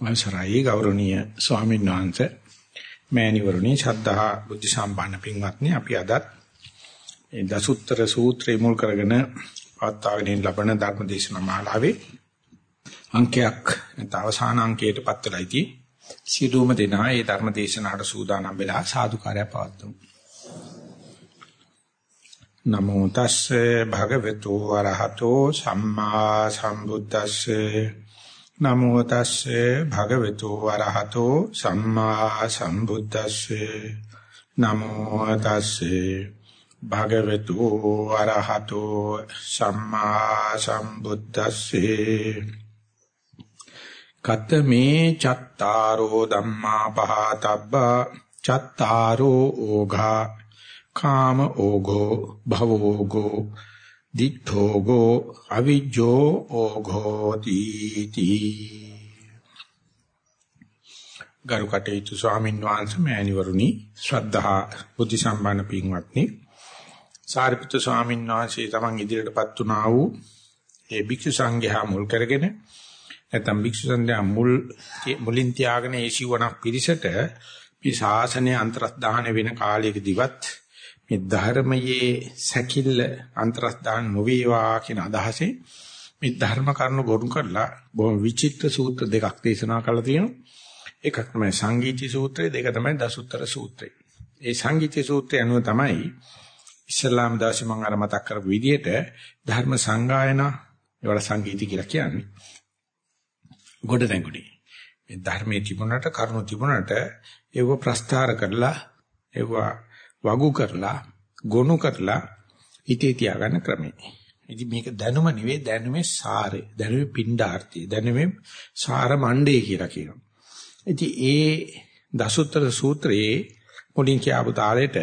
අවසරයි ගෞරවනීය ස්වාමීන් වහන්සේ. මෑණිවරුනි ශ්‍රද්ධා බුද්ධ සම්පන්න පින්වත්නි අපි අදත් මේ දසුත්තර සූත්‍රය මුල් කරගෙන පවත්වාගෙන ලබන ධර්ම දේශනා මාලාවේ අංකයක් නැත්නම් අවසාන අංකයට පත් වෙලා ඉති. සියලුම දෙනා මේ ධර්ම දේශනාවට සූදානම් වෙලා සාදුකාරය පවත්වමු. නමෝ තස්සේ භගවතු වරහතෝ සම්මා සම්බුද්දස්සේ නමෝ තස්සේ භගවතු වරහතෝ සම්මා සම්බුද්දස්සේ. නමෝ තස්සේ භගවතු වරහතෝ සම්මා සම්බුද්දස්සේ. කතමේ චත්තාරෝ ධම්මා පහතබ්බා චත්තාරෝ ඕඝා. කාම ඕඝෝ භවෝඝෝ දිඨෝගෝ අවිජ්ජෝ ඕඝෝ තීති ගරු කටයුතු ස්වාමීන් වහන්සේ මෑණිවරුනි ශ්‍රද්ධා බුද්ධ සම්පන්න පින්වත්නි. සාරිපුත්‍ර ස්වාමීන් වහන්සේ තමන් ඉදිරියටපත් වුණා වූ ඒ භික්ෂු සංඝයා මුල් කරගෙන නැත්නම් භික්ෂු සංඝයා මුල් මුලින් තියාගෙන ඒ සිවණක් පිරිසට මේ ශාසනය අන්තරස්දාන වෙන කාලයකදීවත් මේ ධර්මයේ සැකිල්ල අන්තරස්දාන නොවේවා කියන අදහසෙන් මේ ධර්ම කරුණු ගොනු කරලා බොහොම විචිත්‍ර සූත්‍ර දෙකක් දේශනා කරලා තියෙනවා. එකක් තමයි සංගීති සූත්‍රය, දෙක තමයි දසුත්තර සූත්‍රය. ඒ සංගීති සූත්‍රය අනුව තමයි ඉස්ලාම් දාසි මම අර මතක් කරපු විදිහට ධර්ම සංගායනා ඒවට සංගීති කියලා කියන්නේ. ගොඩ නැගුණි. මේ ධර්මයේ තිබුණාට කරුණු තිබුණාට ඒව ප්‍රස්තාර කරලා ඒවා වගු කරලා ගොනු කරලා හිතේ තියාගන්න ක්‍රමය. ඉතින් මේක දැනුම නෙවෙයි දැනුමේ සාරය. දැනුමේ පිණ්ඩාර්ථය. දැනුමේ සාර මණ්ඩේ කියලා කියනවා. ඉතින් ඒ දසුත්තර සූත්‍රයේ මුලින් කියපු තාලෙට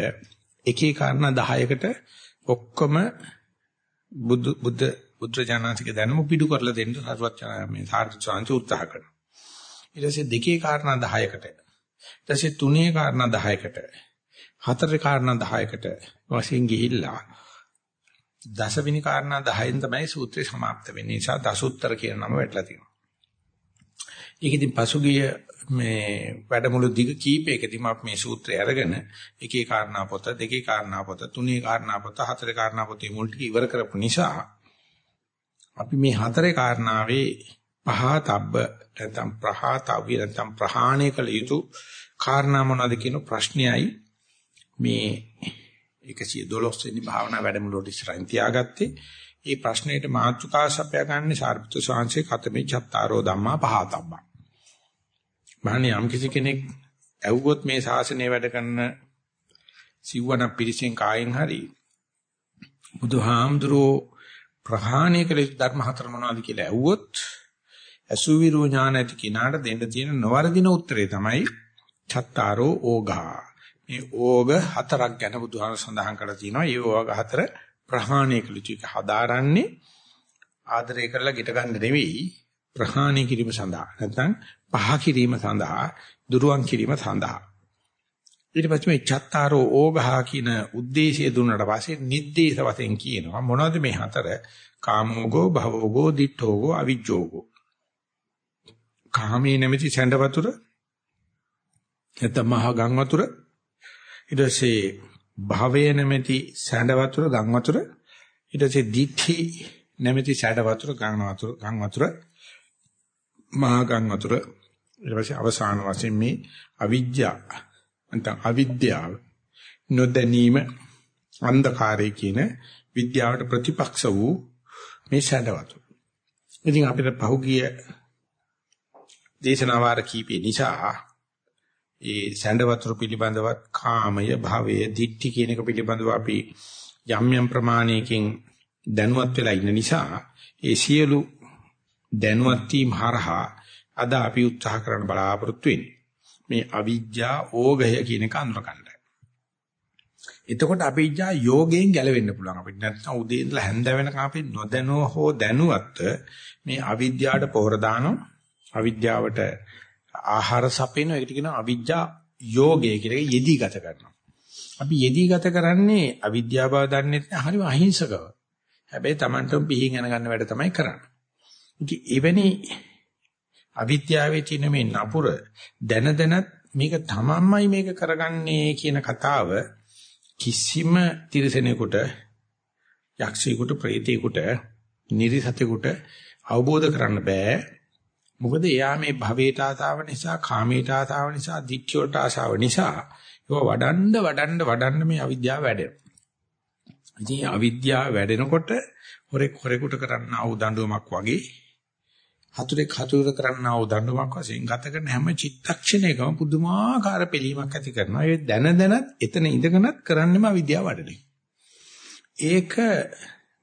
එකේ කාරණා 10කට ඔක්කොම බුදු බුද්ධ බුද්ධ ඥානසික දැනුම පිටු කරලා දෙන්න සරුවත් මේ සාර්ථක සංච උත්සාහ කරනවා. ඊට පස්සේ දෙකේ කාරණා 10කට ඊට පස්සේ තුනේ කාරණා 10කට හතරේ කාරණා 10කට වශයෙන් ගිහිල්ලා දසවෙනි කාරණා 10න් තමයි සූත්‍රය સમાપ્ત වෙන්නේ. නිසා දසුත්තර කියන නම වැටලා තියෙනවා. ඒක ඉතින් පසුගිය මේ වැඩමුළු දිග කීපයකදීම අපි මේ සූත්‍රය අරගෙන එකේ කාරණා පොත, දෙකේ කාරණා පොත, තුනේ කාරණා පොත, හතරේ කාරණා පොතේ මුල් ටික ඉවර කරපු නිසා අපි මේ හතරේ කාරණාවේ පහතබ්බ නැත්නම් ප්‍රහාතව්‍ය නැත්නම් ප්‍රහාණය කළ යුතු කාරණා මොනවද කියන ප්‍රශ්නයයි මේ 112 වෙනි භාවනා වැඩමුළුවට ඉස්සරහින් තියාගත්තේ. මේ ප්‍රශ්නෙට මාතෘකා සපයා ගන්න සාරිපුත්‍ර සාංශේ කතමේ චත්තාරෝ ධම්මා පහතබ්බා. මහණේ යම් කිසි කෙනෙක් ඇව්වොත් මේ ශාසනය වැඩ කරන සිව්වන පිරිසෙන් කායෙන් හරි බුදුහාමුදුරෝ ප්‍රහාණය කළ ධර්ම හතර මොනවද කියලා ඇහුවොත් අසුවිරෝ ඥාන ඇති කිනාට දෙන්න තියෙන නොවරදින උත්තරේ තමයි චත්තාරෝ ඕඝා මේ ඕග හතරක් ගැන බුදුහාම සඳහන් කරලා තියෙනවා. ඒ ඕග හතර ප්‍රහාණය කළ යුතුයි. හදාරන්නේ ආදරය කරලා ගිට ගන්න නෙවෙයි ප්‍රහාණය කිරීම සඳහා. නැත්නම් පහ කිරීම සඳහා, දුරුවන් කිරීම සඳහා. ඊට පස්සේ මේ චත්තාරෝ ඕගහා කියන ಉದ್ದೇಶය දුන්නට පස්සේ නිද්දේශ වශයෙන් කියනවා මොනවද මේ හතර? කාමෝගෝ, භවෝගෝ, ditthෝගෝ, අවිජ්ජෝගෝ. කාමී නැමැති සැඬ වතුර නැත්නම් මහා ගම් වතුර ඊට පස්සේ භවය නැමැති සැඬ වතුර ගම් වතුර ඊට පස්සේ දිඨි නැමැති සැඬ වතුර ගම් වතුර ගම් වතුර මහා ගම් වතුර. ඊට පස්සේ අවසාන වශයෙන් මේ අවිජ්ජා නැත්නම් අවිද්‍යාව නොදැනීම අන්ධකාරය කියන විද්‍යාවට ප්‍රතිපක්ෂ වූ මේ සැඬ වතුර. ඉතින් අපිට පහුගිය දේශනාවාර කීපේ නිසා ඒ සැඬ වතුර පිළිබඳවත් කාමය භවය දික්ටි කියන එක පිළිබඳව අපි යම් යම් ප්‍රමාණයකින් දැනුවත් වෙලා ඉන්න නිසා ඒ සියලු දැනුවත් වීම හරහා අද අපි උත්සාහ කරන බලාපොරොත්තු වෙන්නේ. මේ අවිජ්ජා ඕගය කියන එක අඳුරගන්න. එතකොට අවිජ්ජා යෝගයෙන් ගැලවෙන්න පුළුවන්. අපිට නැත්නම් උදේ ඉඳලා හැන්ද වෙනකම් අපි නොදැනෝ හෝ දැනුවත් මේ අවිද්‍යාවට පොහොර දානවා. අවිද්‍යාවට ආහාර සපේන එකට කියනවා අවිජ්ජා යෝගය කියලා යෙදී ගත කරනවා. අපි යෙදී ගත කරන්නේ අවිද්‍යාව බව දන්නේ නැහැ හරිම අහිංසකව. හැබැයි Tamanටම පිහින් යන ගන්න වැඩ තමයි කරන්නේ. ඉතින් එවැනි අවිද්‍යාවේ තියෙන මේ නපුර දැන දැනත් මේක තමන්මයි මේක කරගන්නේ කියන කතාව කිසිම තිරසනෙකුට යක්ෂයෙකුට ප්‍රේතයෙකුට නිරිසතෙකුට අවබෝධ කරන්න බෑ මොකද එයා මේ භවයට ආසාව නිසා කාමයට ආසාව නිසා දික්ඛයට ආසාව නිසා ඒක වඩන්න වඩන්න වඩන්න මේ අවිද්‍යාව වැඩෙනවා ඉතින් අවිද්‍යාව වැඩෙනකොට හොරෙක් හොරෙකුට කරන්න ආව දඬුවමක් වගේ හතුරෙක් හතුරට කරන්න ආව දඬුවමක් වශයෙන් ගත කරන හැම චිත්තක්ෂණයකම පුදුමාකාර පිළීමක් ඇති කරනවා. ඒ දැන දැනත් එතන ඉඳගෙනත් කරන්නෙම අවිද්‍යාව වඩන ඒක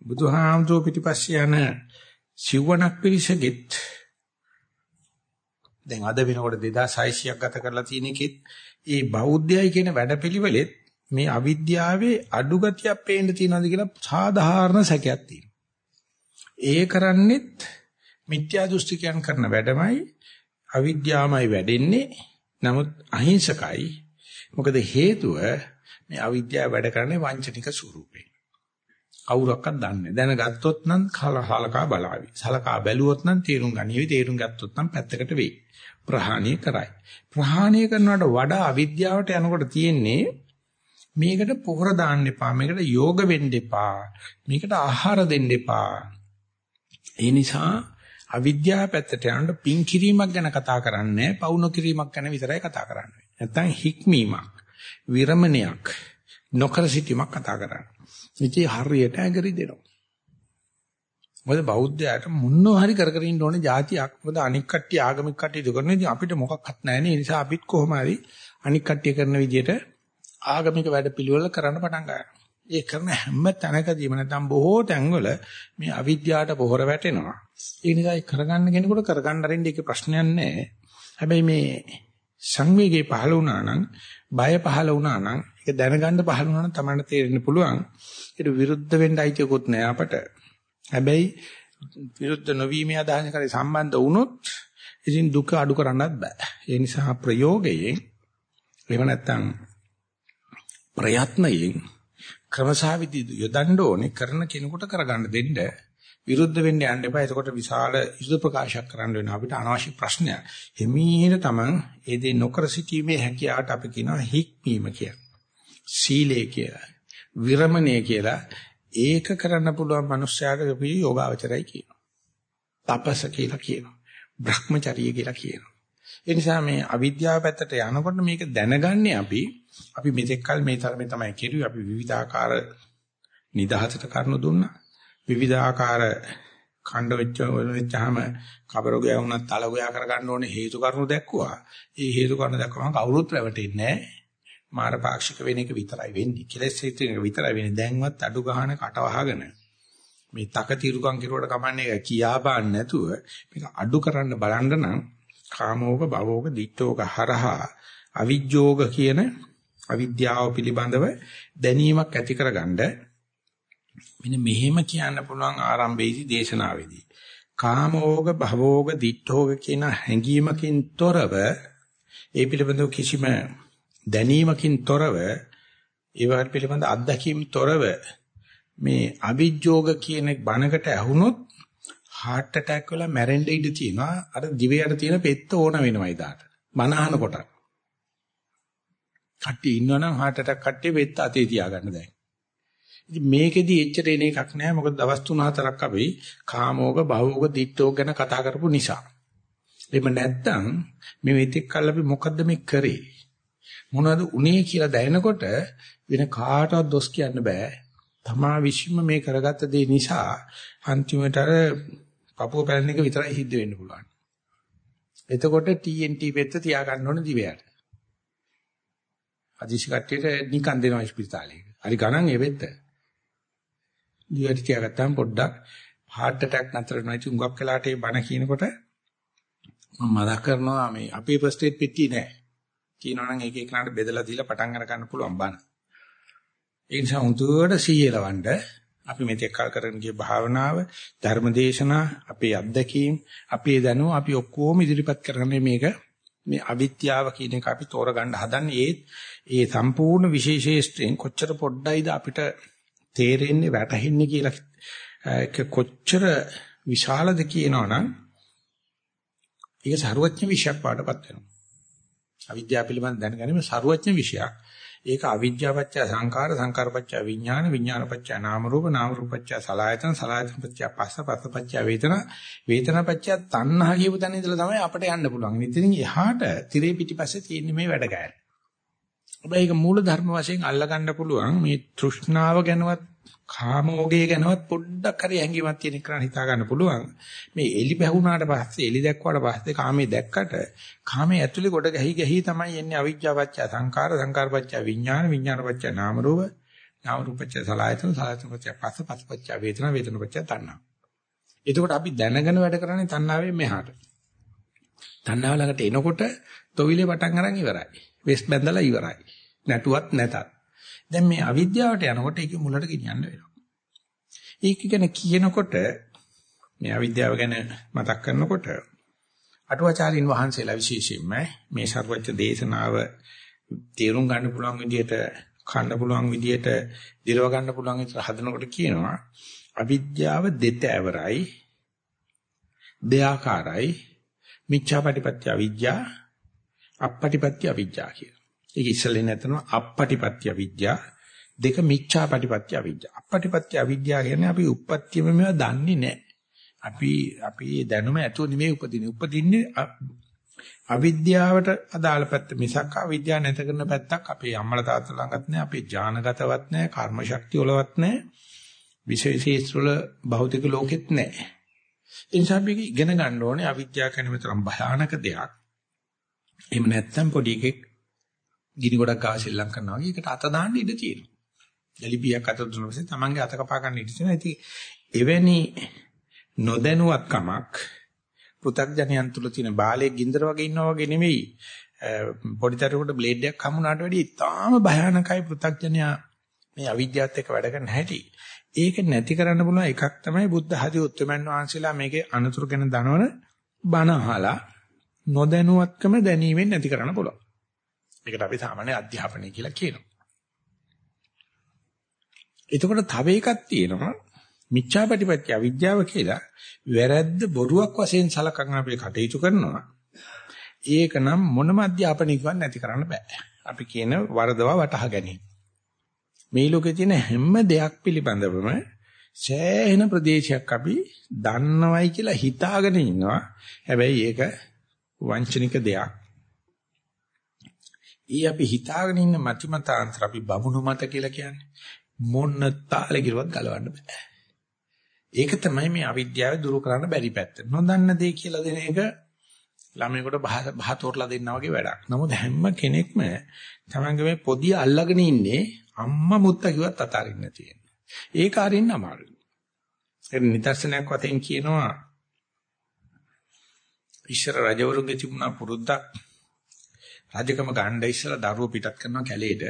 බුදුහාමුදුරුවෝ පිටිපස්සේ යන සිවණක් පිරිසගෙත් දැන් අද වෙනකොට 2600ක් ගත කරලා තියෙන එකෙත් ඒ බෞද්ධයයි කියන වැඩපිළිවෙලෙත් මේ අවිද්‍යාවේ අඩු ගතියක් පේන්න තියෙනවද කියලා සාධාරණ සැකයක් තියෙනවා. ඒ කරන්නේත් මිත්‍යා දෘෂ්ටිකයන් කරන වැඩමයි අවිද්‍යාවමයි වැඩෙන්නේ. නමුත් අහිංසකයි. මොකද හේතුව මේ අවිද්‍යාව වැඩ කරන්නේ වංචනික ස්වරූපේ. කවුරක්වත් දන්නේ දැනගත්තොත් නම් කලහලකා බලාවි. සලකා බැලුවොත් නම් තේරුම් ගනිවි. තේරුම් ගත්තොත් නම් පැත්තකට වෙයි. ප්‍රහාණය කරයි. ප්‍රහාණය කරනවට වඩා අවිද්‍යාවට යනකොට තියෙන්නේ මේකට පොහොර දාන්න එපා. මේකට යෝග වෙන්න එපා. මේකට ආහාර දෙන්න එපා. ඒ නිසා අවිද්‍යාව පැත්තට යනකොට පින් කිරීමක් ගැන කතා කරන්නේ පවුන කිරීමක් ගැන විතරයි කතා කරන්නේ. නැත්තම් හික්මීමක්, විරමණයක්, නොකර සිටීමක් කතා කරන්නේ. ඉතින් හරියට ඇඟරි දෙනවා. මොකද බෞද්ධයාට මොනවා හරි කර කර ඉන්න ඕනේ જાතියක්. මොකද අනික් කට්ටිය ආගමික කට්ටිය දුකරන ඉතින් අපිට මොකක්වත් නැහැ නේ. ඒ නිසා අපිත් කොහොම හරි අනික් කට්ටිය කරන විදිහට ආගමික වැඩ පිළිවෙල කරන්න පටන් ගන්නවා. ඒ කරන හැම තැනකදීම නැත්නම් බොහෝ තැන්වල මේ අවිද්‍යාවට පොහොර වැටෙනවා. ඒ නිසා ඒ කරගන්න කෙනෙකුට කරගන්න අරින්න ඒකේ ප්‍රශ්නයක් නැහැ. හැබැයි මේ සංවේගය පහළ වුණා නම්, බය පහළ වුණා නම්, ඒක දැනගන්න පහළ වුණා නම් තමයි තේරෙන්න පුළුවන්. ඒක විරුද්ධ වෙන්න අයිතියකුත් නැහැ අපට. හැබැයි විරුද්ධ නොවීමේ අදහස කරේ සම්බන්ධ වුණොත් ඉතින් දුක අඩු කරන්නත් බෑ. ඒ නිසා ප්‍රයෝගයෙන් එහෙම නැත්නම් ප්‍රයත්නයෙන් ක්‍රමසාවිදි යොදන්න ඕනේ කරන කෙනෙකුට කරගන්න දෙන්න විරුද්ධ වෙන්න යන්න එපා. එතකොට විශාල ඉදු ප්‍රකාශයක් කරන්න වෙනවා අපිට අනවශ්‍ය ප්‍රශ්නයක්. එමීන තමන් ඒ දේ නොකර සිටීමේ හැකියාවට අපි කියනවා හික්මීම කියලා. සීලය කියලා. විරමණය කියලා. ඒක කරන්න පුළුවන් මනුස්සයාට අපි යෝගාවචරයි කියනවා. තපස කියලා කියනවා. භ්‍රමචර්ය කියලා කියනවා. ඒ නිසා මේ අවිද්‍යාව පැත්තට යනකොට මේක දැනගන්නේ අපි අපි මෙතෙක් කල මේ තරමේ තමයි කෙරුවේ අපි විවිධාකාර නිදහසට කරුණු දුන්නා විවිධාකාර ඛණ්ඩ වෙච්ච වෙච්චාම කබරෝගය වුණත් තලගොයා කරගන්න ඕනේ හේතු කාරණු දැක්කුවා ඒ හේතු කාරණු දැක්කම කවුරුත් රැවටෙන්නේ නැහැ මාර පාක්ෂික වෙන එක විතරයි වෙන්නේ. කෙලෙස් හේතු එක විතරයි වෙන්නේ. දැන්වත් අඩු ගහන කටවහගෙන මේ තක තිරුකම් කිරුවට කමන්නේ කියා බාන්න නැතුව මේක අඩු කරන්න බලන්න නම් කාමෝග භවෝග දිට්ඨෝග හරහා අවිජ්ජෝග කියන අවිද්‍යාව පිළිබඳව දැනීමක් ඇති කරගන්න මෙන්න මෙහෙම කියන්න පුළුවන් ආරම්භයේදී දේශනාවේදී. කාමෝග භවෝග දිට්ඨෝග කියන හැඟීමකින් තොරව ඒ පිළිබඳව කිසිම දැනීමකින් තොරව ඒවට පිළිබඳ අත්දැකීම් තොරව මේ අවිජ්ජෝග කියන බණකට ඇහුනොත් heart attack වල මැරෙන්න ඉඩ තියෙනවා. අර දිවයට තියෙන පෙත්ත ඕන වෙනවා ඉදාට මනහන කොට. කට්ටිය ඉන්නවනම් heart attack කට්ටිය පෙත්ත අතේ තියාගන්න දැන්. ඉතින් මේකෙදි එච්චර එන එකක් නෑ. මොකද දවස් 3-4ක් අපි කාමෝග භවෝග දිට්ඨෝග ගැන කතා කරපු නිසා. එහෙම නැත්තම් මේ මෙතෙක් කල් අපි මොකද්ද මේ කරේ? මොනවද උනේ කියලා දැනනකොට වෙන කාටවත් දොස් කියන්න බෑ තමා විශ්ීම මේ කරගත්ත දේ නිසා අන්තිමට අර පපුව පැලෙන එක විතරයි සිද්ධ වෙන්න පුළුවන්. එතකොට TNT පෙත්ත තියාගන්න ඕන දිවයට. අදිශි කට්ටියට නිකන් දෙනවා ස්පිරිතාලේ. හරි ගණන් ඒ වෙද්ද. දිවට තියාගත්තාම පොඩ්ඩක් heart attack නතර වෙනවා. ඉතින් උඟක් වෙලාට මේ බණ කියනකොට මම මතක් කරනවා මේ අපේ first aid පෙට්ටිය නෑ. කියනවනම් ඒක එකනට බෙදලා දීලා පටන් අර ගන්න පුළුවන් බණ. ඒ නිසා උන්තුවට සීයලවන්න අපි මෙතෙක් කල් කරගෙන ගිය භාවනාව, ධර්මදේශනා, අපේ අත්දැකීම්, අපේ දැනුම අපි ඔක්කොම ඉදිරිපත් කරන්නේ මේක මේ අවිද්‍යාව කියන එක අපි තෝරගන්න හදන්නේ ඒ ඒ සම්පූර්ණ විශේෂේෂ්ත්‍රයෙන් කොච්චර පොඩ්ඩයිද අපිට තේරෙන්නේ වැටහෙන්නේ කියලා කොච්චර විශාලද කියනවනම් ඒක ਸਰුවඥ විෂයක් පාටපත් වෙනවා. අවිද්‍යාව පිළිබඳ දැනගැනීම ਸਰුවඥ විෂයක්. ඒක අවිද්‍යාවච්ච සංකාර සංකාරපච්ච විඥාන විඥානපච්ච නාම රූප නාම රූපච්ච සලආයතන සලආයතනපච්ච පස්ස පස්සපච්ච වේදන වේදනපච්ච තණ්හා කියපු තැන ඉඳලා තමයි අපිට යන්න පුළුවන්. ඉතින් එහාට tire පිටිපස්සේ තියෙන මේ වැඩ ගෑන. හැබැයි ඒක මූල ධර්ම වශයෙන් අල්ලා ගන්න පුළුවන් මේ තෘෂ්ණාව ගැනවත් කාමෝගය ගැනවත් පොඩ්ඩක් හරි හැඟීමක් තියෙන එක හිතා ගන්න පුළුවන්. මේ එලි බැහුණාට පස්සේ එලි දැක්වාට පස්සේ කාමයේ දැක්කට කාමයේ ඇතුලේ කොට ගැහි ගැහි තමයි එන්නේ අවිජ්ජාපච්චය සංකාර සංකාරපච්චය විඥාන විඥානපච්චය නාම රූප නාම රූපච්චය සලආයතන සලආයතනපච්චය පස්ස පස්සපච්චය වේදනා වේදනාපච්චය තණ්හා. එතකොට අපි දැනගෙන වැඩ කරන්නේ තණ්හාවෙන් මෙහාට. තණ්හාව ළඟට එනකොට තොවිලේ පටන් අරන් ඉවරයි. වෙස් බැඳලා ඉවරයි. නැටුවත් නැතත්. දැන් මේ අවිද්‍යාවට යනකොට ඒක මුලට ගෙනියන්න වෙනවා. ඒක ගැන කියනකොට මේ අවිද්‍යාව ගැන මතක් කරනකොට අටුවාචාරින් වහන්සේලා විශේෂයෙන්ම මේ සර්වඥ දේශනාව තේරුම් ගන්න පුළුවන් විදිහට කන්න පුළුවන් විදිහට දිරව ගන්න පුළුවන් විදිහට හදනකොට කියනවා අවිද්‍යාව දෙතෑවරයි දෙආකාරයි මිච්ඡාපටිපත්‍ය අවිද්‍යා අපපටිපත්‍ය අවිද්‍යා කියලා. ඒක ඉස්සෙල්ලේ නැතන අපපටිපත්‍ය අවිද්‍යා දෙක මිච්ඡාපටිපත්‍ය අවිද්‍යා. අපපටිපත්‍ය අවිද්‍යා කියන්නේ අපි උප්පත්තියම මේවා දන්නේ නැහැ. අපි අපි දැනුම ඇතුව නෙමෙයි උපදින්නේ. උපදින්නේ අවිද්‍යාවට අදාළ පැත්ත මිසක් අවිද්‍යාව නැත කරන පැත්තක් අපේ අම්මලා තාත්තලා ළඟත් නැහැ. අපේ ඥානගතවත් නැහැ. කර්ම ශක්තිය වලවත් නැහැ. විශේෂීස් වල භෞතික ලෝකෙත් නැහැ. ඒ නිසා අපි ඉගෙන ගන්න ඕනේ අවිද්‍යාව කියන්නේ මෙතරම් භයානක දෙයක්. එහෙම නැත්නම් පොඩි එකෙක් ගිනි ගොඩක් ගාව ශ්‍රී ලංකනවා වගේ ඒකට අත දාන්න ඉඩ තියෙනවා. ජලිපියක් අත දුන්න පස්සේ තමන්ගේ අත කපා ගන්න ඉඩ තියෙනවා. ඉතින් එවැනි නොදැනුවත්කමක් පෘථග්ජනයන් තුල තියෙන බාලයේ ගින්දර වගේ ඉන්නා වගේ නෙමෙයි. පොඩි දරුවෙකුට බ්ලේඩ් එකක් හමුනාට වැඩිය ඉතාම භයානකයි පෘථග්ජනයා මේ අවිද්‍යාවත් එක්ක වැඩ කරන හැටි. ඒක නැති කරන්න පුළුවන් එකක් තමයි බුද්ධ හදි උත්තරමන් වහන්සේලා මේකේ අනතුරු ගැන දනවන බණ අහලා නොදැනුවත්කම දැනීමෙන් නැති කරන්න පුළුවන්. ඒකට අපි සාමාන්‍ය අධ්‍යාපනය කියලා කියනවා. එතකොට තව එකක් තියෙනවා මිච්ඡාපටිපත්‍ය අවිද්‍යාව කියලා වැරද්ද බොරුවක් වශයෙන් සලකන අපි කටයුතු කරනවා. ඒක නම් මොනම අධ්‍යාපනයකින්වත් නැති කරන්න බෑ. අපි කියන වරදවා වටහා ගැනීම. මේ ලෝකේ තියෙන හැම දෙයක් පිළිබඳවම සෑහෙන ප්‍රදේශයක් අපි දන්නවයි කියලා හිතාගෙන ඉන්නවා. හැබැයි ඒක වංචනික දෙයක්. ඊ අපි හිතාගෙන ඉන්න මතිමතාන්තර අපි බමුණු මත කියලා කියන්නේ මොන තාලේ කිරුවත් ගලවන්න බෑ. ඒක තමයි මේ අවිද්‍යාව දුරු කරන්න බැරි පැත්ත. නොදන්න දේ කියලා දෙන එක ළමයෙකුට බහ තෝරලා දෙන්නා වගේ වැඩක්. නමුත් හැම කෙනෙක්ම තමන්ගේ මේ පොදිය අල්ලගෙන ඉන්නේ අම්මා මුත්තා කිව්වත් අතාරින්න තියෙනවා. ඒක අරින්න අමාරුයි. ඒ නිදර්ශනයක් වශයෙන් කියනවා ඉස්සර රජවරුන්ගේ තිබුණා පුරුද්දක් රජකම ගන්න ඉස්සලා දරුවෝ පිටත් කරනවා කැලේට.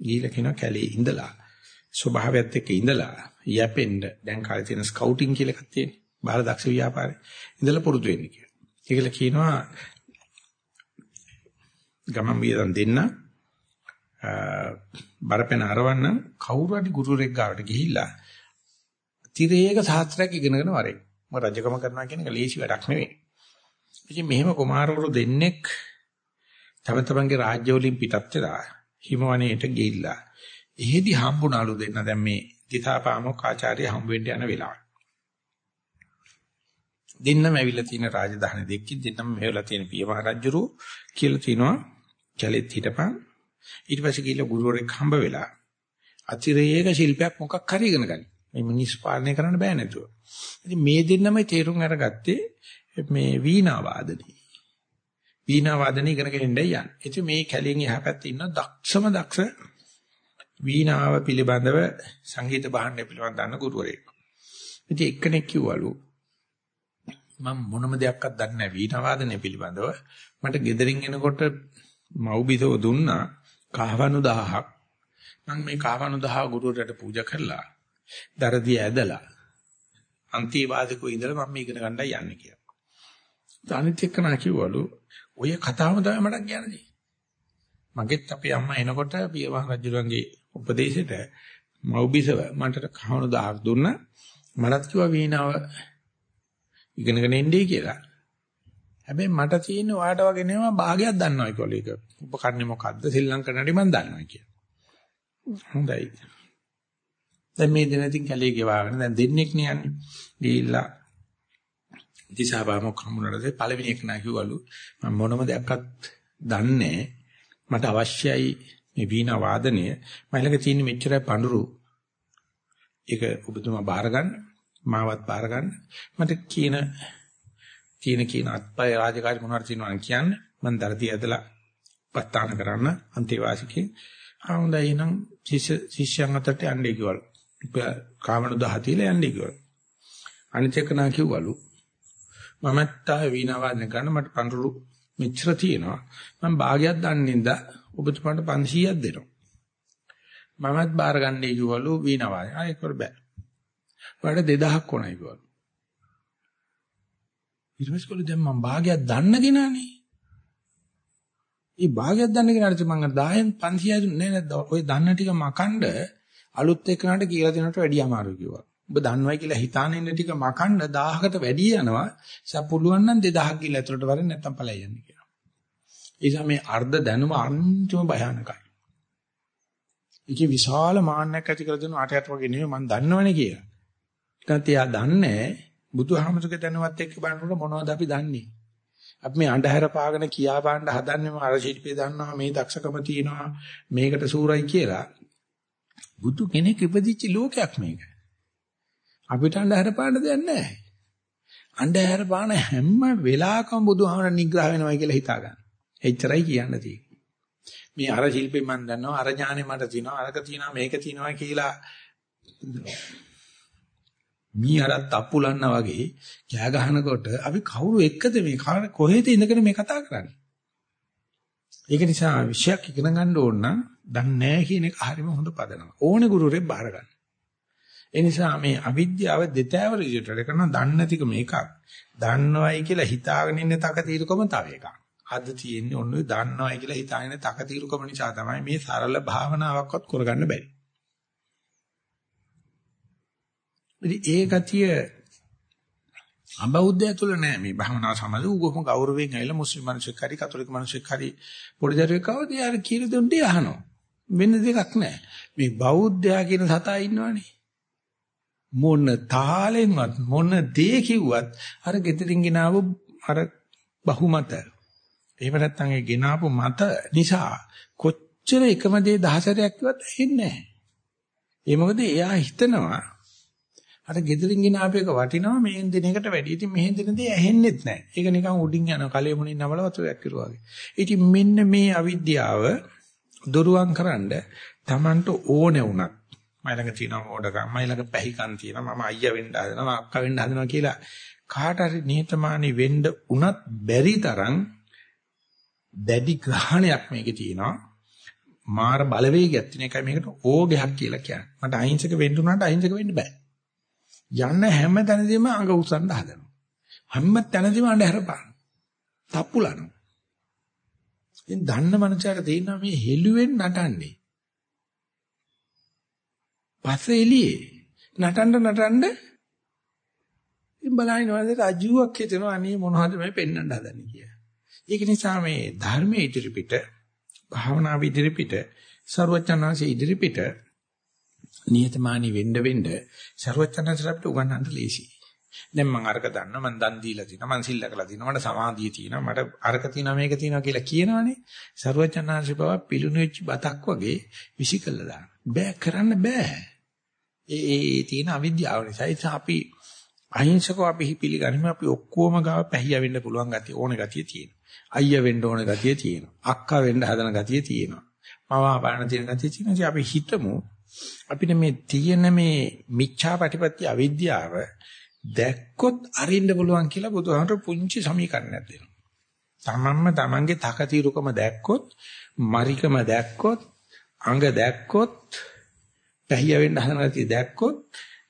ගිහිල්ලා කියනවා කැලේ ඉඳලා ස්වභාවයත් එක්ක ඉඳලා යැපෙන්න දැන් කාලේ තියෙන ස්කවුටින් කියලා එකක් තියෙනවා. බාහිර දක්ෂ ව්‍යාපාරේ ඉඳලා පුරුදු වෙන්න කියලා. ඒකල කියනවා ගමන් වියදම් දෙන්න බරපෙන අරවන්න කවුරු හරි ගුරුරෙක් ගාවට ගිහිල්ලා තිරේක සාත්‍රයක් ඉගෙනගෙන වරේ. මම රජකම කරනවා කියන එක ලේසි වැඩක් නෙවෙයි. ඉතින් මෙහෙම කුමාරවරු දෙන්නෙක් තම තමන්ගේ රාජ්‍ය වලින් පිටත් වෙලා හිමවණේට ගිහිල්ලා එහෙදි හම්බුණාලු දෙන්න දැන් මේ දිසාපාමොක් ආචාර්ය හම්බ වෙන්න යන වෙලාව. දෙන්නම ඇවිල්ලා තියෙන රාජධානි දෙකකින් දෙන්නම මෙහෙवला තියෙන පියමහ රජුරු කියලා තිනවා කැලෙත් හිටපන් ඊට පස්සේ ගිහිල්ලා ගුරුවරයෙක් හම්බ වෙලා අතිරේක ශිල්පයක් මොකක් හරි ඉගෙන ගන්න. මේ මිනිස් පාලනය කරන්න බෑ නේතුව. ඉතින් මේ දෙන්නම තේරුම් අරගත්තේ මේ වීණා වාදනය. වීණා වාදනය ඉගෙනගෙන ඉන්න යන්නේ. ඉතින් මේ කැලෙන් එහා පැත්තේ ඉන්න දක්ෂම දක්ෂ වීණාව පිළිබඳව සංගීත භාණ්ඩය පිළිබඳව දන්න ගුරුවරයෙක්. ඉතින් එක්කෙනෙක් කිව්වලු මම මොනම දෙයක්වත් දන්නේ නැහැ වීණා වාදනය පිළිබඳව. මට ගෙදරින් එනකොට මව්බිසව දුන්නා කහවණු 1000ක්. මම මේ කහවණු 1000 ගුරුවරයාට පූජා කරලා දරදී ඇදලා අන්තිවාදිකෝ ඉඳලා මම ඉගෙන ගන්නයි යන්නේ කියලා. අනිත් එක්කනා කිව්වලු ඔය කතාවම තමයි මට කියන්නේ. මගෙත් අපේ අම්මා එනකොට පියවහ රජුලන්ගේ උපදේශයට මව්බිසව මන්ට කහවණු 1000ක් දුන්නා. මටත් කිව්වා වීණාව ඉගෙනගෙන ඉන්නයි කියලා. හැබැයි මට තියෙන ඔයාට වගේ නෙවෙයි භාගයක් දන්නවා කියලා ඒක. උපකරණේ මොකද්ද? ශ්‍රී ලංකනටි මම දන්නවා කියලා. හොඳයි. දැන් මේ දෙන ඉතින් කැලේ ගෙවාගෙන දැන් දෙන්නෙක් නේ යන්නේ. ගිහිල්ලා දිසාබාමක් හමුනරද පළවෙනි එක නා කිව්වලු. මම මොනම දෙයක්වත් දන්නේ මට අවශ්‍යයි මේ වීණා වාදනය. මම ළඟ තියෙන මෙච්චරයි පඳුරු. ඒක ඔබතුමා බාර ගන්න මාවත් බාර ගන්න. මට කියන කියන කියන අත්පය රාජකාරි මොනවද තියෙනවද කියන්නේ. මම දරදී ඇදලා පස්තාන කරන්න අන්තේවාසිකේ ආ හොඳයි නම් ශිෂ්‍ය ශිෂ්‍යයන් අතරට යන්නේ කිව්වලු. කාමණු 10 තියලා යන්නේ කිව්වලු. අනිත් එක නා කිව්වලු. මමත් තාම වීණා වාදනය කරන්න මට පඳුරු මෙච්චර තියෙනවා. මම භාගයක් දන්නින්ද ඔබතුමාට 500ක් දෙනවා. මමත් බාර ගන්නයි කිව්වලු වීණා වාදනය. ආ ඒක බෑ. වඩ 2000ක් ඕනයි කිව්වලු. ඊට පස්සේ කොළු දැන් මම භාගයක් දන්න කෙනානේ. ඒ භාගයක් දන්න කෙනාට මම 10න් 500 දුන්නේ නෑ නේද ඔය දන්න ටික මකන්න අලුත් එක්කනට කියලා දෙනවට වැඩිය අමාරුයි කිව්වා. ඔබ දන්නවයි කියලා හිතාන ඉන්න ටික මකන්න 1000කට වැඩි යනවා. ඒසම් පුළුවන් නම් 2000ක් කියලා ඇතුළට වරෙන් නැත්තම් ඵලයි යන්නේ කියලා. ඒ නිසා මේ අර්ධ දැනුම අන්තිම භයානකයි. ඒකේ විශාල මාන්නයක් ඇති කර දෙන අටයට වගේ නෙමෙයි මම දන්නවනේ කියලා. ඊටත් එයා දන්නේ බුදුහාමතුගේ දැනුවත් එක්ක බලනකොට මොනවද අපි දන්නේ? අපි මේ අඳුර පාගෙන කියා පාන්න හදන්නේ අර ශිල්පී දන්නවා මේ දක්ෂකම තියෙනවා මේකට සූරයි කියලා. බුදු කෙනෙක් ඉපදිච්ච ලෝකයක් මේක. අපිට අන්ධහර පාන්න දෙයක් නැහැ. අන්ධහර පාන හැම වෙලාවකම බුදුහාමර නිග්‍රහ වෙනවා කියලා හිතා ගන්න. එච්චරයි කියන්න තියෙන්නේ. මේ අර ශිල්පේ මම දන්නවා අර ඥානෙ මට තියෙනවා අරක තියෙනවා මේක තියෙනවා කියලා මී අරත් අප්පුලන්නා වගේ කෑ ගහනකොට අපි කවුරු එක්කද මේ කොහෙද ඉඳගෙන මේ කතා කරන්නේ? ඒක නිසා විශයක් ඉගෙන ගන්න ඕන නම් දන්නේ නැහැ කියන එක හරිම හොඳ පදනම. ඕනේ ගුරුවරයෙක් බාර ගන්න. ඒ නිසා මේ අවිද්‍යාව දෙතෑවර විදිහට කරන දන්නේ නැතිකම එකක්. දන්නවයි කියලා හිතාගෙන ඉන්න තකතිරකම තව එකක්. අද තියෙන්නේ ඔන්න ඔය දන්නවයි කියලා හිතාගෙන තකතිරකම නිසා තමයි මේ සරල භාවනාවක්වත් කරගන්න බැරි. ඒ ගතිය අබෞද්ධය තුල නෑ මේ භවනා සමාධි උගොම ගෞරවයෙන් ඇවිල්ලා මුස්ලිම් මිනිස්සුක් හරි කතෝලික මිනිස්සුක් හරි පොඩි දරුවෙක් ආවද යාර කීර දෙන්නේ අහනවා වෙන දෙයක් නෑ මේ බෞද්ධයා කියන සතා ඉන්නවනේ මොන තාලෙන්වත් මොන දේ කිව්වත් අර gedirin ගෙනාව අර බහුමත එහෙම නැත්නම් ඒ ගෙනාපු මත නිසා කොච්චර එකම දේ දහසරයක් කිව්වත් ඇහෙන්නේ නැහැ. ඒ මොකද එයා හිතනවා අර gedirin ගෙනාපු එක වටිනවා මේ දින එකට වැඩි. ඉතින් මෙහෙන් දින දේ ඇහෙන්නෙත් නැහැ. ඒක නිකන් උඩින් යන කලෙ මුණින් නමල වතුරක් කිරුවා වගේ. ඉතින් මෙන්න මේ අවිද්‍යාව දුරුවන් කරන්න Tamanට ඕනේ වුණත් මයි ළඟ තියෙනවා මොඩකම් මයි ළඟ පැහිකම් තියෙනවා මම අයියා වෙන්න හදනවා අක්කා වෙන්න හදනවා කියලා කාට හරි නිහතමානී වෙන්න උනත් බැරි තරම් දැඩි ග්‍රහණයක් මේකේ තියෙනවා. මාර බලවේගයක් තියෙන එකයි මේකට ඕගයක් කියලා කියන්නේ. මට අහිංසක වෙන්න උනාට අහිංසක වෙන්න බෑ. යන්න හැම තැනදීම අඟ උස්සන්න හදනවා. හැම තැනදීම අඬ හැරපාන. තප්පුලනවා ඉතින් දන්න මනසට තේිනවා මේ හෙළුවෙන් නටන්නේ. පස්සේ එළියේ නටන්න නටන්න ඉතින් බලන්නේ රජුවක් හිතෙනවා අනේ මොනවද මේ පෙන්වන්න හදන්නේ කියලා. ඒක නිසා මේ ධර්මයේ ඉදිරි පිට භාවනා ඉදිරි පිට ਸਰවචනාංශයේ ඉදිරි පිට නියතමානී වෙන්න වෙන්න ਸਰවචනාංශ අපිට උගන්වන්න ලේසියි. දැන් මම අරක දන්නවා මම දන් දීලා තියෙනවා මම සිල් ලකලා තියෙනවා මට සමාධිය තියෙනවා මට අරක තියෙනවා මේක තියෙනවා කියලා කියනවනේ ਸਰවචනාංශ බව පිළුණු වෙච්ච බතක් වගේ විසිකලා දාන බෑ කරන්න බෑ ඒ ඒ තියෙන අවිද්‍යාව නිසා ඒක අපි අහිංසකව අපි පිළිගනිමු අපි ඔක්කොම ගාව පැහිය වෙන්න පුළුවන් ගතිය ඕන ගතිය තියෙනවා. අයියා වෙන්න ඕන ගතිය තියෙනවා. අක්කා වෙන්න හදන ගතිය තියෙනවා. මවා බලන තියෙන ගතිය තියෙනවා. අපි හිතමු අපිට මේ තියෙන මේ මිච්ඡා ප්‍රතිපත්ති අවිද්‍යාව දැක්කොත් අරින්න පුළුවන් කියලා බුදුහාමර පුංචි සමීකරණයක් දෙනවා. තමන්ම තමන්ගේ තකතිරුකම දැක්කොත්, මරිකම දැක්කොත්, අංග දැක්කොත් පැහිය වෙන්න හදන ගතිය දැක්කොත්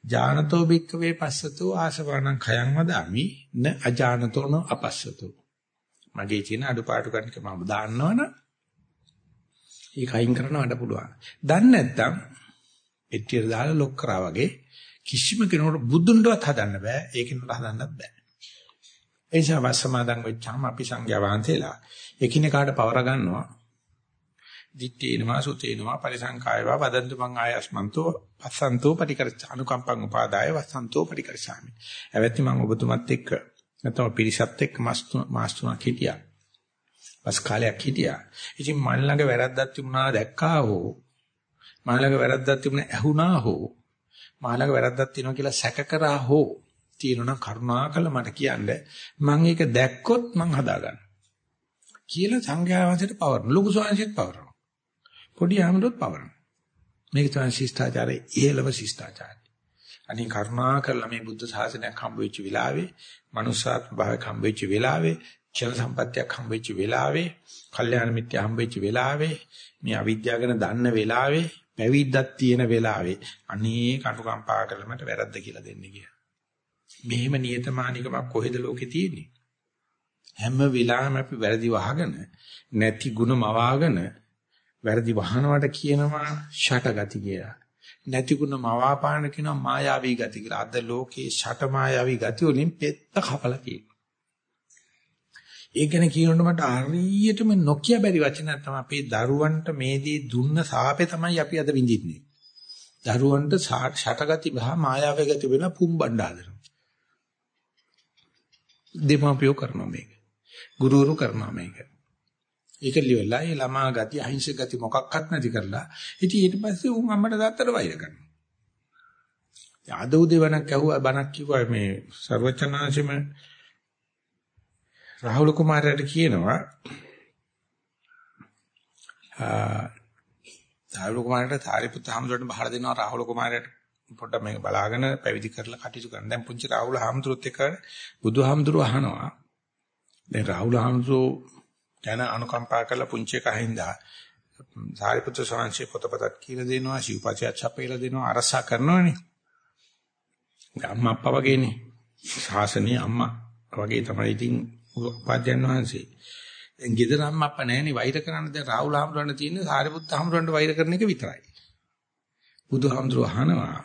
ඥානතෝ බික්කවේ පස්සතෝ ආසවණං khයං වදාමි න අජානතෝ න අපස්සතෝ මගේ තියෙන අඩුපාඩු කණික මම දාන්නවනම් ඒක අයින් කරනවට පුළුවන්. දන්නේ නැත්නම් පෙට්ටියට දාලා ලොක් කරා වගේ කිසිම කෙනෙකුට බුදුන්වත් හදන්න බෑ. ඒකිනුට හදන්නත් බෑ. ඒ නිසා වස්සමාදන් වෙච්චාම අපි සංඝයා වහන්සේලා එකිනෙකාට පවර ගන්නවා. දිත්තේනවා සුතේනවා පරිසංකායවා වදන්තු මං ආයස්මන්තෝ පස්සන්තෝ පටිකරච අනුකම්පං උපාදාය වස්සන්තෝ පටිකරසාමි. එවැත්ති මං ඔබතුමත් එක්ක නැත්නම් පිරිසත් එක්ක මාස් තුනක් හිටියා. වස් කාලයක් හිටියා. ඉතින් මල් ළඟ වැරද්දක් තිබුණා දැක්කා හෝ මල් ළඟ වැරද්දක් තිබුණා ඇහුණා හෝ මල් ළඟ වැරද්දක් තියෙනවා කියලා සැක කරා හෝ තියෙනවා කරුණාකර මට කියන්න මම ඒක දැක්කොත් මං හදාගන්න. කියලා සංඝයා වහන්සේට පවරන ලොකු ස්වාමීන් පවරන. පොඩි ආමරොත් පවරන. මේක තමයි ශිෂ්ටාචාරයේ ඉහළම ශිෂ්ටාචාරය. අනික කරුණා කරලා මේ බුද්ධ ශාසනයක් හම්බ වෙච්ච වෙලාවේ, manussාත්ම භාවයක් හම්බ වෙච්ච වෙලාවේ, ක්ෂණ සම්පත්තියක් හම්බ වෙච්ච වෙලාවේ, කල්යාණ මිත්‍ය හම්බ වෙච්ච වෙලාවේ, මේ අවිද්‍යාව ගැන දන්න වෙලාවේ, පැවිද්දක් තියෙන වෙලාවේ අනේ කටුකම්පා කරලා මට වැරද්ද කියලා දෙන්න කියලා. මෙහෙම නියතමානිකමක් කොහෙද ලෝකේ තියෙන්නේ? හැම වෙලාවෙම අපි වැරදි වහගෙන නැති ಗುಣ මවාගෙන වැරදි වහනවට කියනවා ෂටගති කියලා. නැති ಗುಣ මවාපාන කියනවා මායාවී ගති කියලා. අද ලෝකේ ෂට මායාවී ගති වලින් පෙත්ත කපලා තියෙනවා. ඒ ගැන කියනකොට මට හරියටම නොකිය බැරි වචනයක් තමයි අපේ දරුවන්ට මේ දේ දුන්න සාපේ තමයි අපි අද විඳින්නේ. දරුවන්ට ෂටගති බහ මායාවේ ගති වෙන පුම්බණ්ඩ හදනවා. දෙමාපියෝ කරනවා මේක. ගුරුවරු කරනවා මේක. ඒක ලියලා ඒ ළමා ගති අහිංසක ගති මොකක්වත් නැති කරලා ඉතින් ඊට පස්සේ උන් අම්මට තාත්තට වෛර කරනවා. ආද උදේ වණක් ඇහුවා බණක් කිව්වා මේ ਸਰවචනාංශෙම රාහුල කුමාරයාට කියනවා රාහුල කුමාරයාට සාරිපුත්ත හාමුදුරන්ට බහලා දෙනවා රාහුල කුමාරයාට පොඩ්ඩක් මේක බලාගෙන පැවිදි කරලා කටයුතු කරන්න. දැන් පුංචි රාහුල හාමුදුරුවොත් එක්ක බුදුහාමුදුරුව අහනවා. දැන් රාහුල හාමුදුරුවෝ ගැන අනුකම්පා කරලා පුංචි එක අහින්දා සාරිපුත්‍ර ස්වාමීන් පොතපතක් කියලා දෙනවා, ශිවපචයත් ඡපේලා දෙනවා, අරසා කරනවනේ. අම්මා අප්පා වගේනේ. ශාසනීය අම්මා වගේ තමයි ඉතින් උපාධ්‍යයන් වහන්සේ. දැන් ගෙදර අම්මා අප්පා නැහෙනේ වෛර කරන්න දැන් රාහුල හාමුදුරන්ට තියෙන්නේ සාරිපුත්ත හාමුදුරන්ට වෛර කරන එක විතරයි. බුදුහාමුදුරුව අහනවා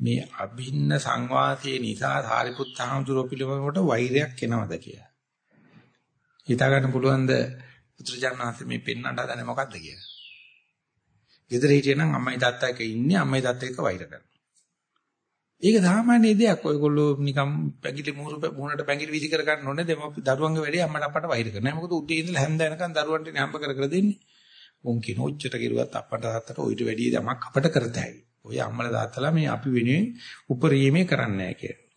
මේ අභින්න සංවාසයේ නිසා සාරිපුත්ත හාමුදුරුව පිළිවෙලකට වෛරයක් එනවද කියලා. හිතා ගන්න පුළුවන්ද පුත්‍රජානනාථ මේ පෙන්වන්න හදන්නේ මොකද්ද කියලා. ගෙදර හිටියනම් අම්මයි තාත්තා එක්ක ඉන්නේ අම්මයි තාත්තා එක්ක වෛර කරනවා. ඒක සාමාන්‍ය දෙයක්. ඔයගොල්ලෝ නිකම් පැංගිලි මූරු මුහුණට පැංගිලි විසි කර ගන්න ඕනේ. දෙමව්පිය දරුවන්ගේ වැඩේ අම්මට අපට වෛර කරනවා. මොකද උදේ ඉඳලා හැන්ද වෙනකන් දරුවන්ට හම්බ කර කර දෙන්නේ. උන් කින උච්චට කිරුවත් අපට තාත්තට ඔයිට වැඩි යමක් අපට කරතයි. ඔය අම්මලා තාත්තලා මේ අපි වෙනුවෙන් උපරිමේ කරන්නේ නැහැ කියලා.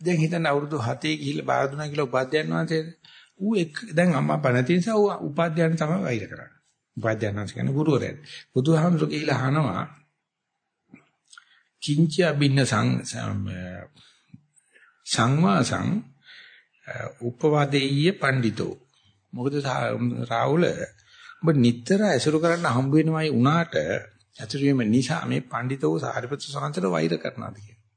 දැන් හිතන්න අවුරුදු 7 ගිහිල්ලා බාර දුනා කියලා උපාධ්‍යයන් වහන්සේ ඌ එක් දැන් අම්මා පණ තියෙන නිසා ඌ උපාධ්‍යයන් තමයි වෛර කරන්නේ. උපාධ්‍යයන් වහන්සේ කියන්නේ ගුරුවරයා. බුදුහාමුදුරු ගිහිල්ලා අහනවා කිංච අබින්න සංවාසං උපවාදේය පඬිතෝ මොකද රාහුල ඔබ නිතර ඇසුරු කරන්න හම්බ වෙනවයි උනාට ඇසුරු වීම නිසා මේ පඬිතෝ සාරිපුත්‍ර සාන්තර වෛර කරනවාද කියලා.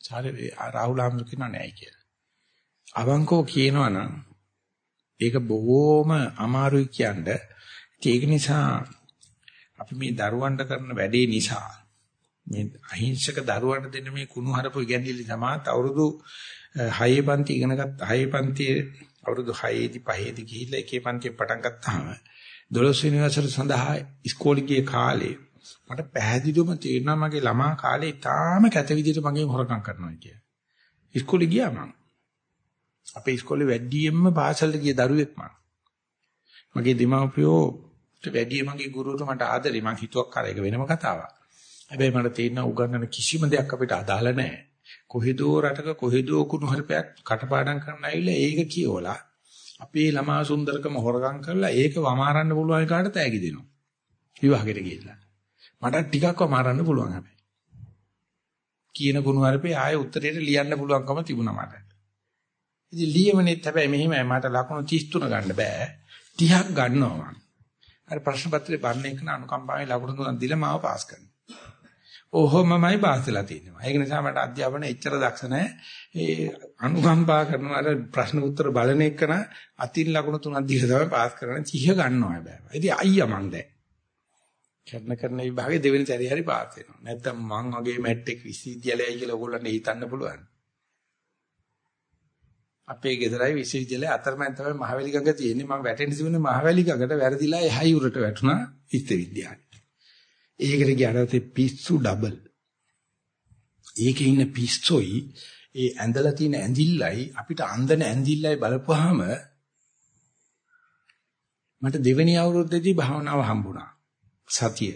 සාරි රාහුල හම්බු කියනවා නෑ කියලා. අවංකව කියනවනම් ඒක බොහෝම අමාරුයි කියන්නේ. ඒක නිසා අපි මේ දරුවන්ට කරන වැඩේ නිසා මේ අහිංසක දරුවන්ට දෙන්න මේ කුණු හරපු ඉගැන්විලි සමාත් අවුරුදු 6 පන්ති ඉගෙන ගත්ත 6 පන්තියේ අවුරුදු 6 දී 5 දී ගිහිල්ලා එකේ පන්තියේ පටන් ගත්තාම 12 වෙනි වසර සඳහා ඉස්කෝලේ ගිය කාලේ මට පැහැදිලිවම තේරුණා මගේ ළමා කාලේ ඉතාලම කැත විදිහට මගෙන් හොරකම් කරනවා කිය. ඉස්කෝලේ ගියා මම. අපේ ඉස්කෝලේ වැඩියෙන්ම පාසල් ගිය දරුවෙක් මම. මගේ දෙමව්පියෝ වැඩි මගේ ගුරුවරු මට ආදරේ මං හිතුවක් කර එක වෙනම කතාවක්. හැබැයි මට තේරෙනවා උගන්නන කිසිම දෙයක් අපිට අදාළ නැහැ. කොහෙදෝ රටක කොහෙදෝ කුණු හරිපයක් කටපාඩම් කරන්න ඇවිල්ලා ඒක කියවලා අපේ ළමා සුන්දරකම හොරගම් කරලා ඒක වමාරන්න පුළුවන් කාට තෑගි දෙනවා. විවාහකට ගිහිල්ලා. මට ටිකක් වමාරන්න පුළුවන් හැබැයි. කියන කුණු හරිපේ ආයේ උත්තරේට ලියන්න පුළුවන්කම තිබුණා මට. ඉතින් ලියමනෙත් හැබැයි මෙහිමයි මට ලකුණු 33 ගන්න බෑ. 30ක් ගන්නවා මම. අර ප්‍රශ්න පත්‍රේ බන්න එක අනුකම්පාවෙන් ලකුණු තුනක් දීලා මාව පාස් කරනවා. ඔහොමමයි පාස්ලා තියෙනවා. ඒක නිසා මට අධ්‍යාපනය එච්චර දක්ෂ නැහැ. ඒ අනුකම්පා කරන අර ප්‍රශ්න උත්තර බලන එකන අතින් ලකුණු තුනක් දීලා තමයි පාස් කරන්නේ. 30 ගන්නවා හැබැයි. ඉතින් අයියා මං දැන්. කරන කරන විභාගේ දෙවෙනි සැරේ හරි පාස් වෙනවා. නැත්තම් මං වගේ මැට්‍රික් විශ්වවිද්‍යාලයයි කියලා ඕගොල්ලන්ට හිතන්න පුළුවන්. අපේ ගෙදරයි විශ්වවිද්‍යාලය අතරමැද තමයි මහවැලි ගඟ තියෙන්නේ. මම වැටෙන්න තිබුණේ මහවැලි ගඟට වැරදිලා එහායි උරට වැටුණා විශ්වවිද්‍යාලේ. ඒකට ගියාට පිස්සු ඩබල්. ඒකේ ඉන්න පිස්සොයි ඒ ඇඳලා තියෙන ඇඳිල්ලයි අපිට අන්දන ඇඳිල්ලයි බලපුවාම මට දෙවෙනි අවුරුද්දේදී භාවනාව හම්බුණා. සතිය.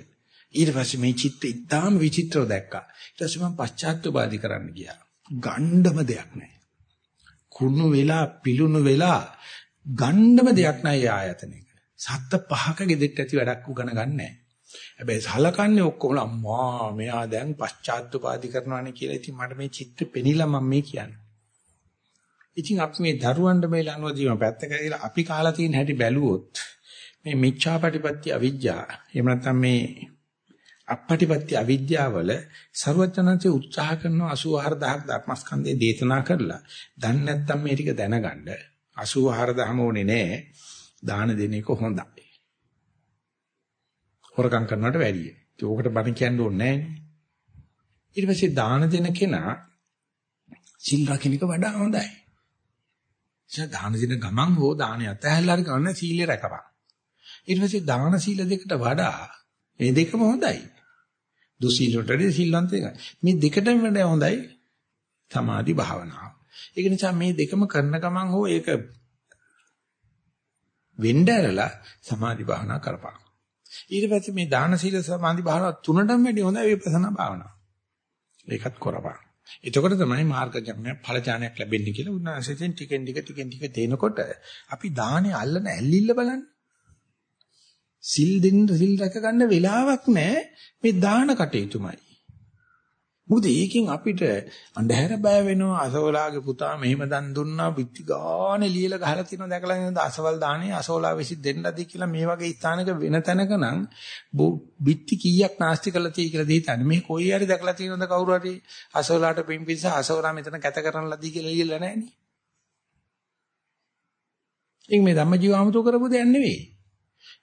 ඊට පස්සේ මේ චිත්ත ඉතාම විචිත්‍රව දැක්කා. ඊට පස්සේ මම පශ්චාත්තුපාදි කරන්න ගියා. ගණ්ඩම දෙයක් නැහැ. කුණු වෙලා පිලුණු වෙලා ගණ්ඩම දෙයක් නැහැ ආයතනෙක. සත්ත පහක ගෙදෙට්ට ඇති වැඩක් උගන ගන්නෑ. හැබැයි සලකන්නේ ඔක්කොම අම්මා මෙයා දැන් පශ්චාත්තුපාදි කරනවානේ කියලා. ඉතින් මට මේ චිත්‍ර පෙනිලා මම මේ කියන්නේ. ඉතින් අපි මේ දරුවන්ට මේ ලනුවදීම පැත්තක කියලා අපි කාලා තියෙන හැටි බැලුවොත් මේ මිච්ඡාපටිපත්‍ය අවිජ්ජා එහෙම නැත්නම් මේ අපපටිපත්‍ය අවිද්‍යාවල ਸਰවඥාන්සේ උත්සාහ කරන 84000ක් ධර්මස්කන්ධේ දේශනා කරලා දැන් නැත්තම් මේ ටික දැනගන්න 84000ම ඕනේ නෑ දාන දෙන එක හොඳයි. හොරකම් කරනවට වැඩිය. ඒක ඕකට බණ කියන්න ඕනේ නෑනේ. ඊට පස්සේ දාන දෙන කෙනා සිල් රකින්න එක වඩා හොඳයි. එයා දාන දෙන ගමන් හෝ දානය අතහැරලා හරි ගන්න සීලය රැකපන්. ඊට පස්සේ දාන සීල දෙකට වඩා මේ දෙකම හොඳයි. දුසීලටදී සිල්වන්ත එකයි. මේ දෙකටම වඩා හොඳයි සමාධි භාවනාව. ඒක නිසා මේ දෙකම කරන ගමන් හෝ ඒක වෙnderලා සමාධි භාවනා කරපන්. ඊට පස්සේ මේ දාන සීල සමාධි භාවනාව තුනටම වැඩි හොඳයි විපස්සනා භාවනාව. ඒකත් කරපන්. එතකොට තමයි මාර්ග ඥානය ඵල ඥානයක් ලැබෙන්නේ කියලා උන්වහන්සේෙන් ටිකෙන් ටික ටිකෙන් ටික දෙනකොට අපි දාහනේ අල්ලන ඇල්ලිල්ල බලන්න. සිල් දෙන්න සිල් රැක ගන්න වෙලාවක් නැහැ මේ දාන කටයුතුමයි. මොකද ඒකෙන් අපිට අන්ධහැර බය වෙනවා අසවලාගේ පුතා මෙහෙම දන් දුන්නා පිටි ගානේ ලියලා ගහලා තියෙනවා දැකලා නේද අසවල් දානේ අසවලා වෙසි දෙන්නදී කියලා මේ වගේ ස්ථානක වෙන තැනක නම් පිටි කීයක් නාස්ති කරලා තියෙයි කියලා දෙහිතන්නේ මේ කොයි හරි දැකලා තියෙනවද කවුරු හරි අසවලාට පිම්පිස අසවලා මෙතන කැත කරන ලදී කියලා ලියලා නැහැ නේ. ඒක මේ ධම්මජීවාමතු කරපු දෙයක් නෙවෙයි.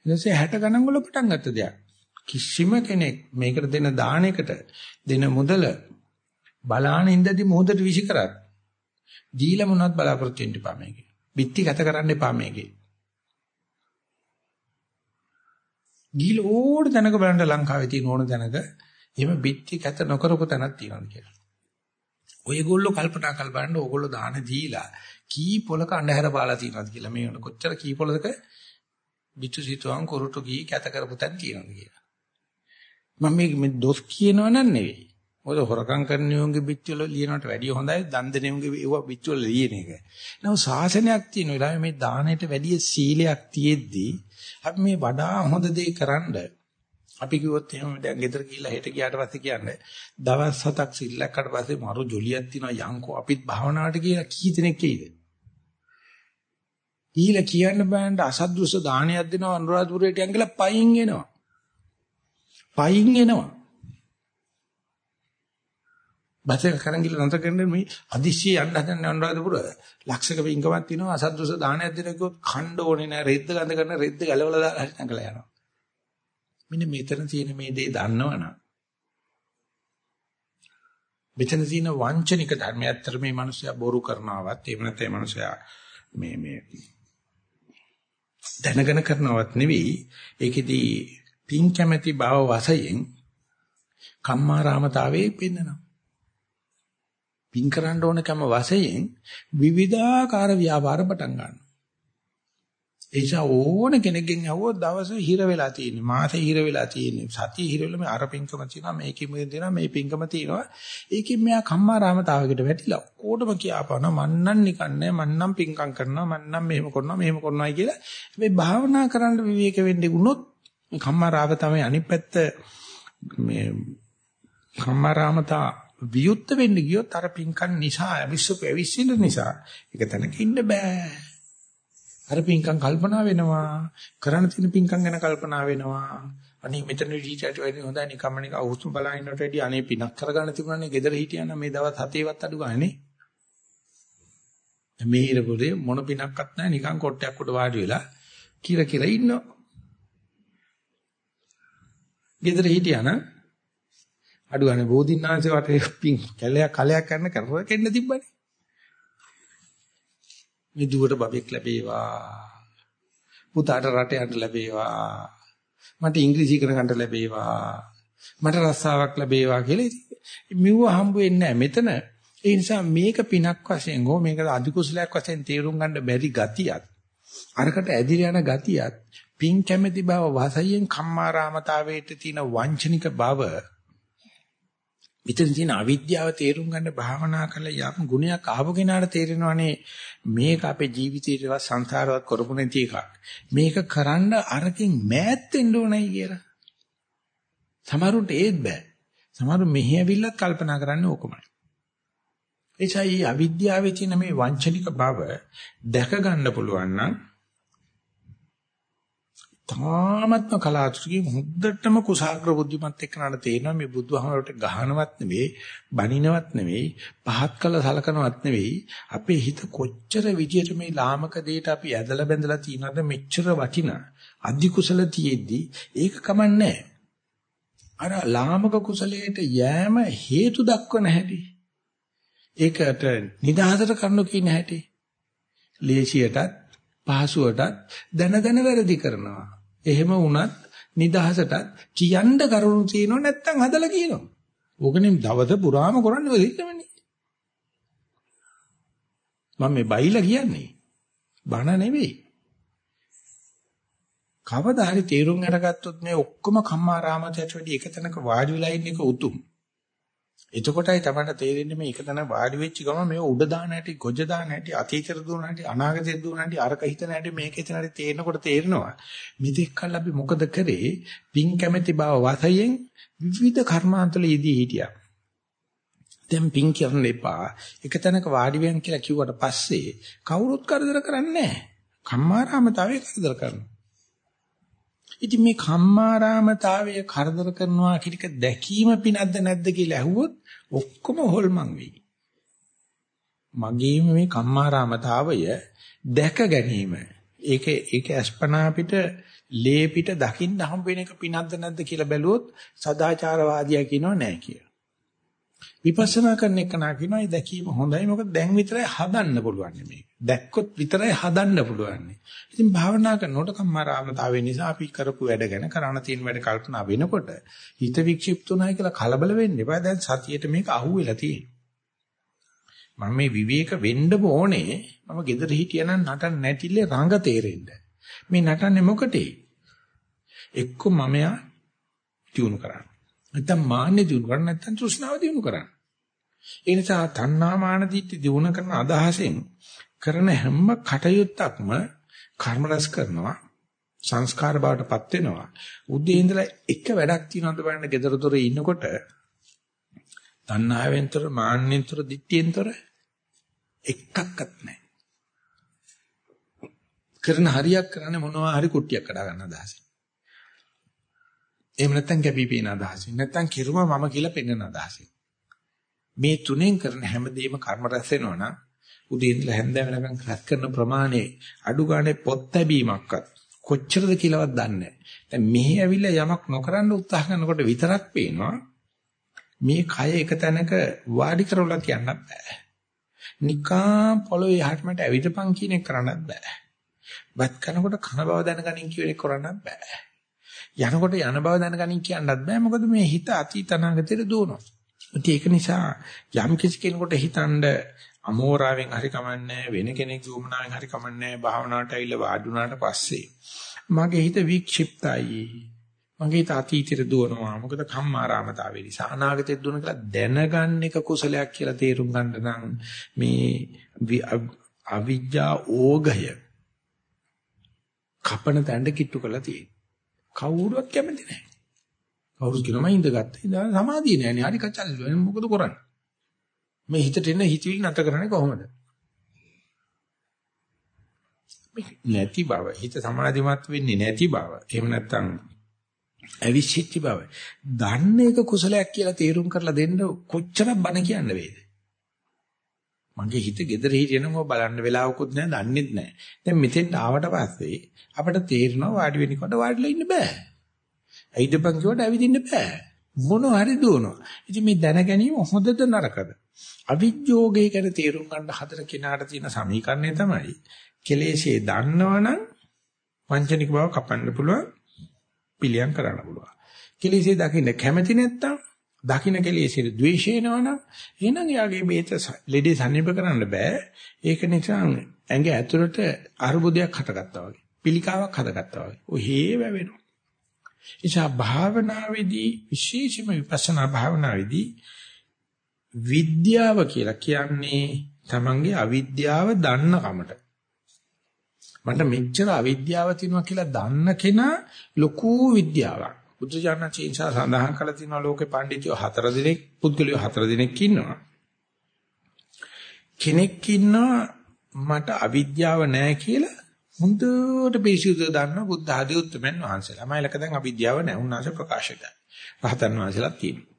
ඊටසේ 60 ගණන් වල පටන් ගත්ත දෙයක්. කිසිම කෙනෙක් මේකට දෙන දාණයකට දෙන මුදල බලාන ඉඳදී මොහොතට විසි කරත් දීලා මොනවත් බලාපොරොත්තු වෙන්න එපා මේකේ. බිත්ති ගත කරන්න එපා මේකේ. ගිල ඕඩ තැනක බලන්න ලංකාවේ තියෙන ඕන තැනක එහෙම බිත්ති ගත නොකරපු තැනක් තියෙනවා කියලා. ඔයගොල්ලෝ කල්පනා කර බලන්න ඕගොල්ලෝ දාන දීලා කී පොලක අඳුර පාලා තියෙනවද කියලා මේ කොච්චර කී පොලක පිටු සිතුවම් කොරටු ගී කැත කරපු තැන් තියෙනවද කියලා. මම මේ දොස් කියනව නන් නෙවෙයි. මොකද හොරකම් කරන යෝන්ගේ පිටුවල ලියනවට වැඩිය හොඳයි දන් දෙන යෝන්ගේ ඒව පිටුවල ලියන එක. නෝ ශාසනයක් තියෙන වෙලාවේ මේ දාණයට වැඩිය සීලයක් තියෙද්දි අපි මේ වඩා හොඳ දේ කරන්න අපි කිව්වොත් එහෙම දැන් ගෙදර ගිහිල්ලා හෙට ගියාට පස්සේ කියන්නේ දවස් හතක් සිල්ලක්කට පස්සේ මරු ජොලියක් තියෙනවා යංකෝ අපිත් භාවනාවට කියලා කී දෙනෙක් කීද? ඊළ කියන්න බෑන්ට අසද්දෘස දානයක් දෙනවා අනුරාධපුරයට යන් කියලා පයින් එනවා. පයින් එනවා. බස් එක කරන් ගිහලා නතර කරන්නේ මේ අදිශිය යන්න හදන අනුරාධපුර ලක්ෂක වින්කමක් තියෙනවා අසද්දෘස දානයක් දෙන කිව්වොත් ඛණ්ඩ ඕනේ නෑ රෙද්ද ගඳ කරන රෙද්ද ගලවලා දාලා හරි නැගලා යනවා. මෙන්න මෙතන තියෙන මේ දේ දන්නවනම් මෙතන තියෙන වංචනික ධර්මය ඇත්තට මේ මිනිස්සයා බොරු කරනවත් එහෙම නැත්නම් මේ මිනිස්සයා මේ මේ දැනගෙන කරනවත් නෙවෙයි ඒකෙදී පින් කැමැති බව වශයෙන් කම්මාරාමතාවේ පෙන්නනවා. පින් කරන්න ඕන කම වශයෙන් විවිධාකාර ව්‍යාපාර පටන් ගන්නවා. එيشා ඕන කෙනෙක්ගෙන් අහුවොත් දවස් හිර වෙලා තියෙන්නේ. මාසෙ හිර වෙලා තියෙන්නේ. සතිය හිර වෙලා මේ අර පින්කම තියෙනවා මේකෙම තියෙනවා මේ පින්කම තියෙනවා. ඒකෙන් මෙයා කම්මාරාමතාවයකට වැටිලා ඕඩම කියාපන මන්නම් නිකන් නෑ මන්නම් පින්කම් කරනවා මන්නම් මෙහෙම කරනවා මෙහෙම කරනවායි කියලා. මේ භාවනා කරන්න විවේක වෙන්නේ වුණොත් කම්මාරාව තමයි අනිත් පැත්ත මේ කම්මාරාමතා වියුත් වෙන්න ගියොත් අර පින්කම් නිසා අවිස්සු පැවිසින නිසා ඒක තැනක ඉන්න බෑ. අර පින්කම් කල්පනා වෙනවා. කරන්න තියෙන පින්කම් ගැන කල්පනා වෙනවා. අනේ මෙතන විදිහට වැඩි හොඳයි නිකම්ම නික අවුස්තු බලා ඉන්නට වැඩි. අනේ පිනක් කරගන්න තිබුණානේ. ගෙදර හිටියනම් මේ දවස් හතේවත් අඩු ගානේ. මේ ඉරපොරේ මොන පිනක්වත් නැහැ. නිකන් කොට්ටයක් උඩ වාඩි වෙලා කිර කිර ඉන්නවා. ගෙදර හිටියානම් අඩු ගානේ බෝධින්නාංශේ වටේ පින් කැලයක් කලයක් කරන කරව කෙන්න තිබ්බනේ. මේ දුවට බබෙක් ලැබේවා. පුතාට රට යන්න ලැබේවා. මට ඉංග්‍රීසි ඉගෙන ගන්න ලැබේවා. මට රස්සාවක් ලැබේවා කියලා මෙව හම්බ වෙන්නේ නැහැ. මෙතන ඒ නිසා මේක පිනක් වශයෙන් හෝ මේක අධිකුසලයක් වශයෙන් තේරුම් ගන්න බැරි ගතියක් අරකට ඇදිලා යන ගතියක් පින් කැමැති බව වාසයෙන් කම්මාරාමතාවයට තියෙන වංචනික බව විතර තියෙන අවිද්‍යාව තේරුම් ගන්න භාවනා කරලා යම් ගුණයක් ආව කෙනාට තේරෙනවානේ මේක අපේ ජීවිතේටවත් සංසාරවත් කරපු නැති එකක්. මේක කරන්න අරකින් මෑත් වෙන්න ඕනයි කියලා. සමහරුන්ට ඒත් බෑ. සමහරු මෙහි ඇවිල්ලත් කල්පනා කරන්නේ ඕකමයි. එචයි අවිද්‍යාවේ තියෙන මේ වංචනික බව දැක ගන්න පුළුවන් නම් තාමත්ම කලාතුරකින් හොද්දටම කුසాగ්‍ර බුද්ධිමත් එක්කනට තේරෙනවා මේ බුදුහමරට ගහනවත් නෙවෙයි බනිනවත් නෙවෙයි පහත් කළ සලකනවත් නෙවෙයි. අපේ හිත කොච්චර විදියට මේ ලාමක දෙයට අපි ඇදලා බැඳලා තියනද මෙච්චර වටිනා අධි කුසල තියෙද්දි ඒක කමන්නේ අර ලාමක කුසලයට යෑම හේතු දක්වන හැටි. ඒකට නිදහසට කරනු කියන හැටි. ලේසියටත් පහසුවටත් දැන දැන වැරදි කරනවා. එහෙම වුණත් නිදහසටත් කියන්න කරුණු තියෙනව නැත්තම් හදලා කියනවා. ඕකනේ දවස පුරාම කරන්නේ ඔය දෙන්නමනේ. මම මේ බයිලා කියන්නේ. බන නෙවෙයි. කවදා හරි තීරුම් අරගත්තොත් මේ ඔක්කොම කම්මාරාමතයට වැඩි එක තැනක වාඩි වෙලා ඉන්න එක උතුම්. එතකොටයි තමයි තේරෙන්නේ මේ එක තැන වාඩි වෙච්ච ගම මේ උඩ දාන හැටි, ගොජ දාන හැටි, අතීතෙට දුවන හැටි, අනාගතෙට දුවන හැටි, අරක හිතන හැටි මේක හිතන හැටි තේරෙනකොට තේරෙනවා. මෙතෙක් කල් අපි මොකද කරේ? පින් කැමැති බව වශයෙන් විවිධ කර්මාන්තවල යෙදී හිටියා. දැන් පින් කරන්න එපා. එක තැනක වාඩි වෙන්න කියලා කිව්වට පස්සේ කවුරුත් කරදර කරන්නේ නැහැ. කම්මාරාමතාවේ කරදර කරනවා. ඉතින් මේ කම්මාරාමතාවය කරදර කරනවා කියන එක දැකීම පිනක්ද නැද්ද කියලා ඇහුවොත් ඔක්කොම හොල්මන් වෙයි. මගේම මේ කම්මාරාමතාවය දැක ගැනීම ඒක ඒක අස්පනා පිට ලේ පිට දකින්න හම්බ වෙන එක පිනක්ද නැද්ද කියලා බැලුවොත් සදාචාරවාදියා කියනවා නෑ කියලා. විපස්සනා කරන එක නා කියනවා ඒ දැකීම හොඳයි මොකද දැන් විතරයි හදන්න පුළුවන් මේක. දැක්කොත් විතරයි හදන්න පුළුවන්. ඉතින් භාවනා කරනකොට කම්මාරාමතාවය නිසා අපි කරපු වැඩ ගැන කරණ තියෙන වැඩ කල්පනා වෙනකොට හිත වික්ෂිප්තුනායි කියලා කලබල වෙන්න එපා. දැන් සතියේට මේක අහුවෙලා තියෙනවා. මම මේ විවේක වෙන්න ඕනේ. මම gedara හිටියනම් නටන්න නැටිල්ලේ රඟ තේරෙන්න. මේ නටන්නේ මොකටේ? එක්ක මමයා ටියුන් කරන්න. නැත්තම් මාන්නේ ටියුන් කරන්න නැත්තම් තෘෂ්ණාව ටියුන් කරන්න. ඒ නිසා තණ්හා මාන දිට්ඨි දිනු කරන අදහසෙන් කරන හැම කටයුත්තක්ම කර්ම රැස් කරනවා සංස්කාර බවටපත් වෙනවා. උදේ ඉඳලා එක වැඩක් තියනවද බලන්න gedara dore ඉන්නකොට තණ්හාවෙන්තර මාන්නෙන්තර දිට්ඨියෙන්තර එකක්වත් නැහැ. කරන හරියක් කරන්නේ මොනවා හරි කුට්ටියක් කඩා ගන්න අදහසින්. එහෙම නැත්නම් කැපිපේන අදහසින්. නැත්නම් කිරුම මම කියලා පෙන්වන අදහසින්. මේ තුනෙන් කරන හැමදේම කර්ම රැස් වෙනවා නම් උදේ ඉඳලා හැන්ද වෙනකන් රැස් කරන ප්‍රමාණය අඩු ගානේ පොත් ලැබීමක්වත් කොච්චරද කියලාවත් දන්නේ නැහැ. දැන් මෙහි ඇවිල්ලා යමක් නොකරන්න උත්සාහ කරනකොට විතරක් පේනවා මේ කය එක තැනක වාඩි කරවලා කියන්නත් බෑ. නිකම් පොළොවේ යහටමට ඇවිදපන් කියන එක කරන්නත් බෑ. වත් කරනකොට කන බව දැනගනින් කියන එක කරන්නත් බෑ. යනකොට යන බව දැනගනින් කියන්නත් බෑ. මොකද මේ හිත අතීත අනාගතයට දුවනවා. ඒක නිසා යම් කිසි කෙනෙකුට හිතනද අමෝරාවෙන් හරි කමන්නේ වෙන කෙනෙක් දුමනාවෙන් හරි කමන්නේ භාවනාවට ඇවිල්ලා වාඩි වුණාට පස්සේ මගේ හිත වික්ෂිප්තයි. මගේ හිත අතීතෙට දුවනවා. මොකද කම්මාරාමතාවේ නිසා අනාගතෙට දුවන කියලා දැනගන්න එක කුසලයක් කියලා තේරුම් ගන්න නම් මේ අවිජ්ජා ඕගය කපන තැන්න කිට්ටු කරලා තියෙනවා කවුරුවත් කැමති නැහැ. කවුරුත් කියනවා මම ඉඳගත්තා. ඉඳලා සමාධිය නෑනේ. හරි කචල් මොකද කරන්නේ? මේ හිතට එන හිතවිලි නැත කරන්නේ කොහොමද? නැති බව හිත සමාධිමත් වෙන්නේ නැති බව එහෙම නැත්නම් අවිශ්චිත්ති බව. දන්න එක කුසලයක් කියලා තීරුම් කරලා දෙන්න කොච්චර බන කියන්න වේද? මගේ හිත gedara හිටියනම් ඔය බලන්න වෙලාවකුත් නැහැ දන්නෙත් නැහැ. දැන් මෙතෙන් ආවට පස්සේ අපිට තේරෙනවා වාඩි වෙනකොට වාඩිලා ඉන්න බෑ. ඇයිදපන් කිව්වට ඇවිදින්න බෑ. මොන හරි දුවනවා. ඉතින් මේ දැන ගැනීම හොඳද නරකද? අවිජ්ජෝගේ ගැන තේරුම් ගන්න හතර කෙනාට තියෙන සමීකරණය තමයි කෙලෙසේ දන්නවනම් වංචනික බව කපන්න පුළුවන් පිළියම් කරන්න පුළුවන්. කෙලෙසේ දකින්න කැමති නැත්තම් දකින්න කෙලෙසේ ද්වේෂය එනවනම් එහෙනම් යාගේ බේත ලෙඩේ සනීප කරන්න බෑ. ඒක නිසා ඇඟ ඇතුළට අරුබුදයක් හටගත්තා වගේ. පිළිකාවක් හටගත්තා වගේ. ඔහේ වැවෙනවා. එචා භාවනාවේදී විශේෂම විපස්සනා භාවනාවේදී විද්‍යාව කියලා කියන්නේ තමන්ගේ අවිද්‍යාව දන්න කමට. මට මෙච්චර අවිද්‍යාව තියෙනවා කියලා දන්න කෙනා ලොකු විද්‍යාවක්. බුදුජානක චේන්සා සඳහන් කළ තියෙනවා ලෝකේ පඬිතුයෝ හතර දිනක් පුද්ගලයෝ හතර දිනක් ඉන්නවා. කෙනෙක් ඉන්නවා මට අවිද්‍යාව නැහැ කියලා හොඳට පිරිසිදු දන්න බුද්ධ ආදී උත්තරමන් වහන්සේලා. මයිලක දැන් අවිද්‍යාව නැහැ උන්වහන්සේ ප්‍රකාශ කරා. රහතන් වහන්සේලා තියෙනවා.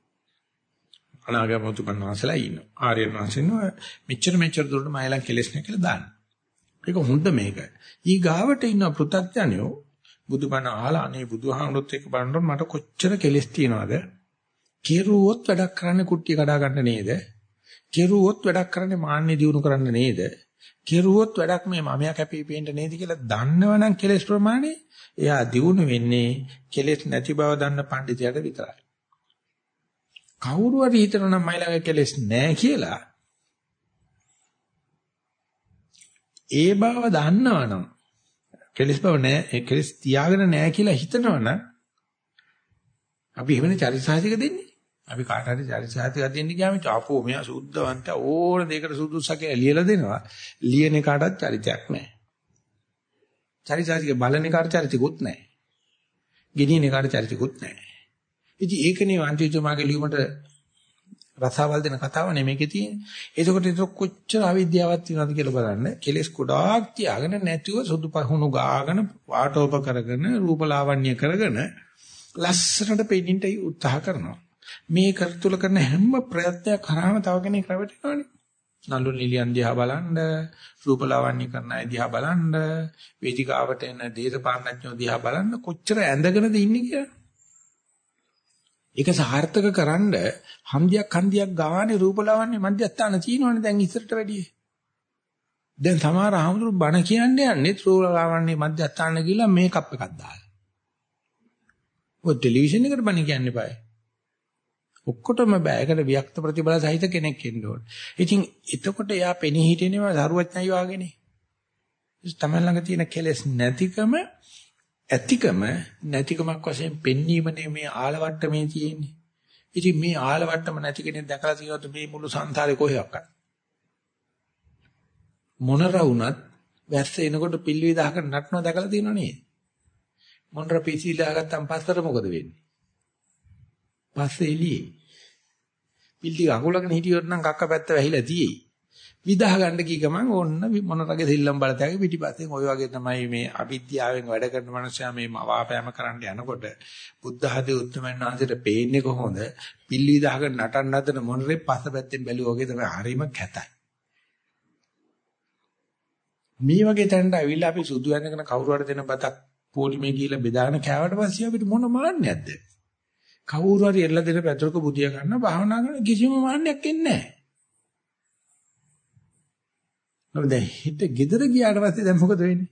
අනාගමතුන් වහන්සේලා ඉන්නවා. ආර්යයන් වහන්සේනවා මෙච්චර මෙච්චර දුරට මයිලන් කෙලස් නැහැ කියලා දාන්න. ඒක හොඳ මේක. ඊ ගාවට ඉන්න පෘථග්ජනයෝ බුදුබණ අහලා අනේ බුදුහාමුදුරුත් එක්ක බලනකොට මට කොච්චර කෙලස් තියනවද? කෙරුවොත් වැඩක් කරන්නේ කුට්ටිය කඩා ගන්න නේද? කෙරුවොත් වැඩක් කරන්නේ මාන්නේ දිනු කරන්න නේද? කෙරුවොත් වැඩක් මේ මමයා කැපිපෙන්න නේද කියලා දන්නවනම් කෙලස් ප්‍රමාණය එයා දිනු වෙන්නේ කෙලස් නැති බව දන්න පඬිතයාට විතරයි. කවුරු හරි හිතනනම් මයි ළඟ කෙලස් නැහැ කියලා ඒ බව දන්නවනම් කෙලස් බව නැහැ කෙලස් තියාගෙන නැහැ කියලා හිතනවනම් අපි එවනේ චරිතසාහිතික දෙන්නේ අපි කාට හරි චරිතසාහිතික දෙන්න ගියාම ආපෝ මෙයා සුද්ධවන්ත ඕන දෙයකට සුදුසුසා කියලා ලියලා දෙනවා ලියන කාටවත් චරිතයක් නැහැ චරිතසාහිතික බලන කාට චරිතකුත් නැහැ ගෙනියන කාට චරිතකුත් නැහැ ඉතින් ඒකනේ අන්තිතුමාගේ ලියුමට රසාවල් දෙන කතාව නෙමෙයිකේ තියෙන්නේ. එතකොට ඒක කොච්චර අවිද්‍යාවක් තියෙනවද කියලා බලන්න. කෙලස් ගොඩාක් තියාගෙන නැතිව සුදු පහුණු ගාගෙන වාටෝප කරගෙන රූපලාවන්‍ය කරගෙන ලස්සනට පෙන්නට උත්සාහ කරනවා. මේ කරතුල කරන හැම ප්‍රයත්නයක් කරාම තව කෙනෙක් රැවටෙනවනේ. නළු නිලියන් දිහා බලන්න, රූපලාවන්‍ය කරන අය දිහා බලන්න, වේදිකාවට එන දේශපාලනඥයෝ දිහා බලන්න කොච්චර ඇඳගෙනද ඉන්නේ කියලා. ඒක සාර්ථක කරන්න හන්දියක් හන්දියක් ගානේ රූපලාවන්‍ය මධ්‍යස්ථාන තියෙනවනේ දැන් ඉස්සරට වැඩිය. දැන් සමහර ආමුදුරු බණ කියන්නේ යන්නේ රූපලාවන්‍ය මධ්‍යස්ථාන කියලා මේකප් එකක් දාලා. ඔය ටෙලිවිෂන් එකට බණ කියන්න eBay. ඔක්කොටම බෑ. ඒකට වික්ත ප්‍රතිබල සහිත කෙනෙක් ඉන්න ඕනේ. ඉතින් එතකොට එයා පෙනී හිටිනේවා සරුවඥයි වාගේනේ. තමයි ළඟ තියෙන කෙලෙස් නැතිකම ඇතිකම නැතිකමක් වශයෙන් පෙන්වීමනේ මේ ආලවට්ටමේ තියෙන්නේ. ඉතින් මේ ආලවට්ටම නැති කෙනෙක් දැකලා තියෙනවද මේ මුළු සංසාරේ කොහෙවත්? මොනර වුණත් වැස්ස එනකොට පිල්ලි දාගෙන නටනවා දැකලා තියෙනව නේද? මොනර පිසි දාගත්තන් පස්සට මොකද වෙන්නේ? පස්සේ එළියේ. පිල්ලි අඟුලගෙන හිටියොත් නම් කක්ක පැත්ත වැහිලා තියෙයි. විදහා ගන්න කී ගමන් ඕන්න මොනරගේ සිල්ලම් බලතැගේ පිටිපස්සෙන් ওই වගේ තමයි මේ අවිද්‍යාවෙන් වැඩ කරන මනුස්සයා මේ මවාපෑම කරන්න යනකොට බුද්ධ ආදී උත්තරමයන් වහන්සේට පේන්නේ කොහොමද පිල්ලි දහගෙන නටන්න හදන මොනරේ පස්ස පැත්තෙන් බැලුවා වගේ තමයි හරීම කැතයි මේ වගේ තැනට අවිලා අපි සුදු ඇඳගෙන කවුරු හරි දෙන බතක් පොලිමේ ගිහිල්ලා බෙදාගෙන කෑවට පස්සේ අපිට මොන මාන්නයක්ද කවුරු හරි එල්ල දෙන පැතුරක බුදියා ගන්න භාවනා කරන කිසිම මාන්නයක් එන්නේ නැහැ නමුත් දැන් හිත ගෙදර ගියාට පස්සේ දැන් මොකද වෙන්නේ?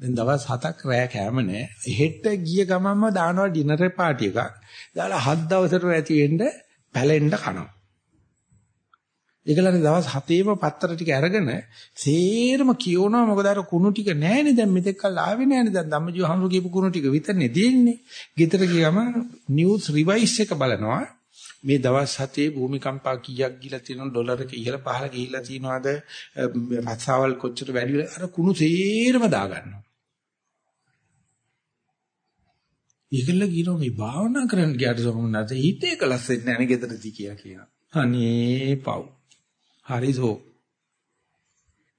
දැන් දවස් 7ක් රැය කෑම නැහැ. හෙට ගිය ගමන්ම දානවා ඩිනර් පාටි එකක්. දාලා හත් දවසට ඇති වෙන්න පැලෙන්න කනවා. ඒගොල්ලන් දවස් 7ේම පත්තර ටික අරගෙන සේරම කියවනවා මොකද අර කුණු ටික නැහැනේ දැන් මෙතෙක් කල් ආවේ නැහැනේ දැන් ධම්මජීව හමුරු කියපු කුණු ටික විතරනේ දෙන්නේ. ගෙදර ගියම නිවුස් රිවයිස් එක බලනවා. මේ දවස් හතේ භූමිකම්පා කීයක් ගිලා තියෙනවද ඩොලරක ඉහළ පහළ ගිහිල්ලා තියෙනවද රස්සාවල් කොච්චර වැඩි වෙලා අර කුණු සේරම දාගන්නවා. ඒකල කියනවා මේ භාවනා කරන්න ගියාට සමුන්නත හිතේ කලස් වෙන්නේ නැහැ නේ ගෙදරදී කියලා කියනවා. අනේ පව්. හරිසෝ.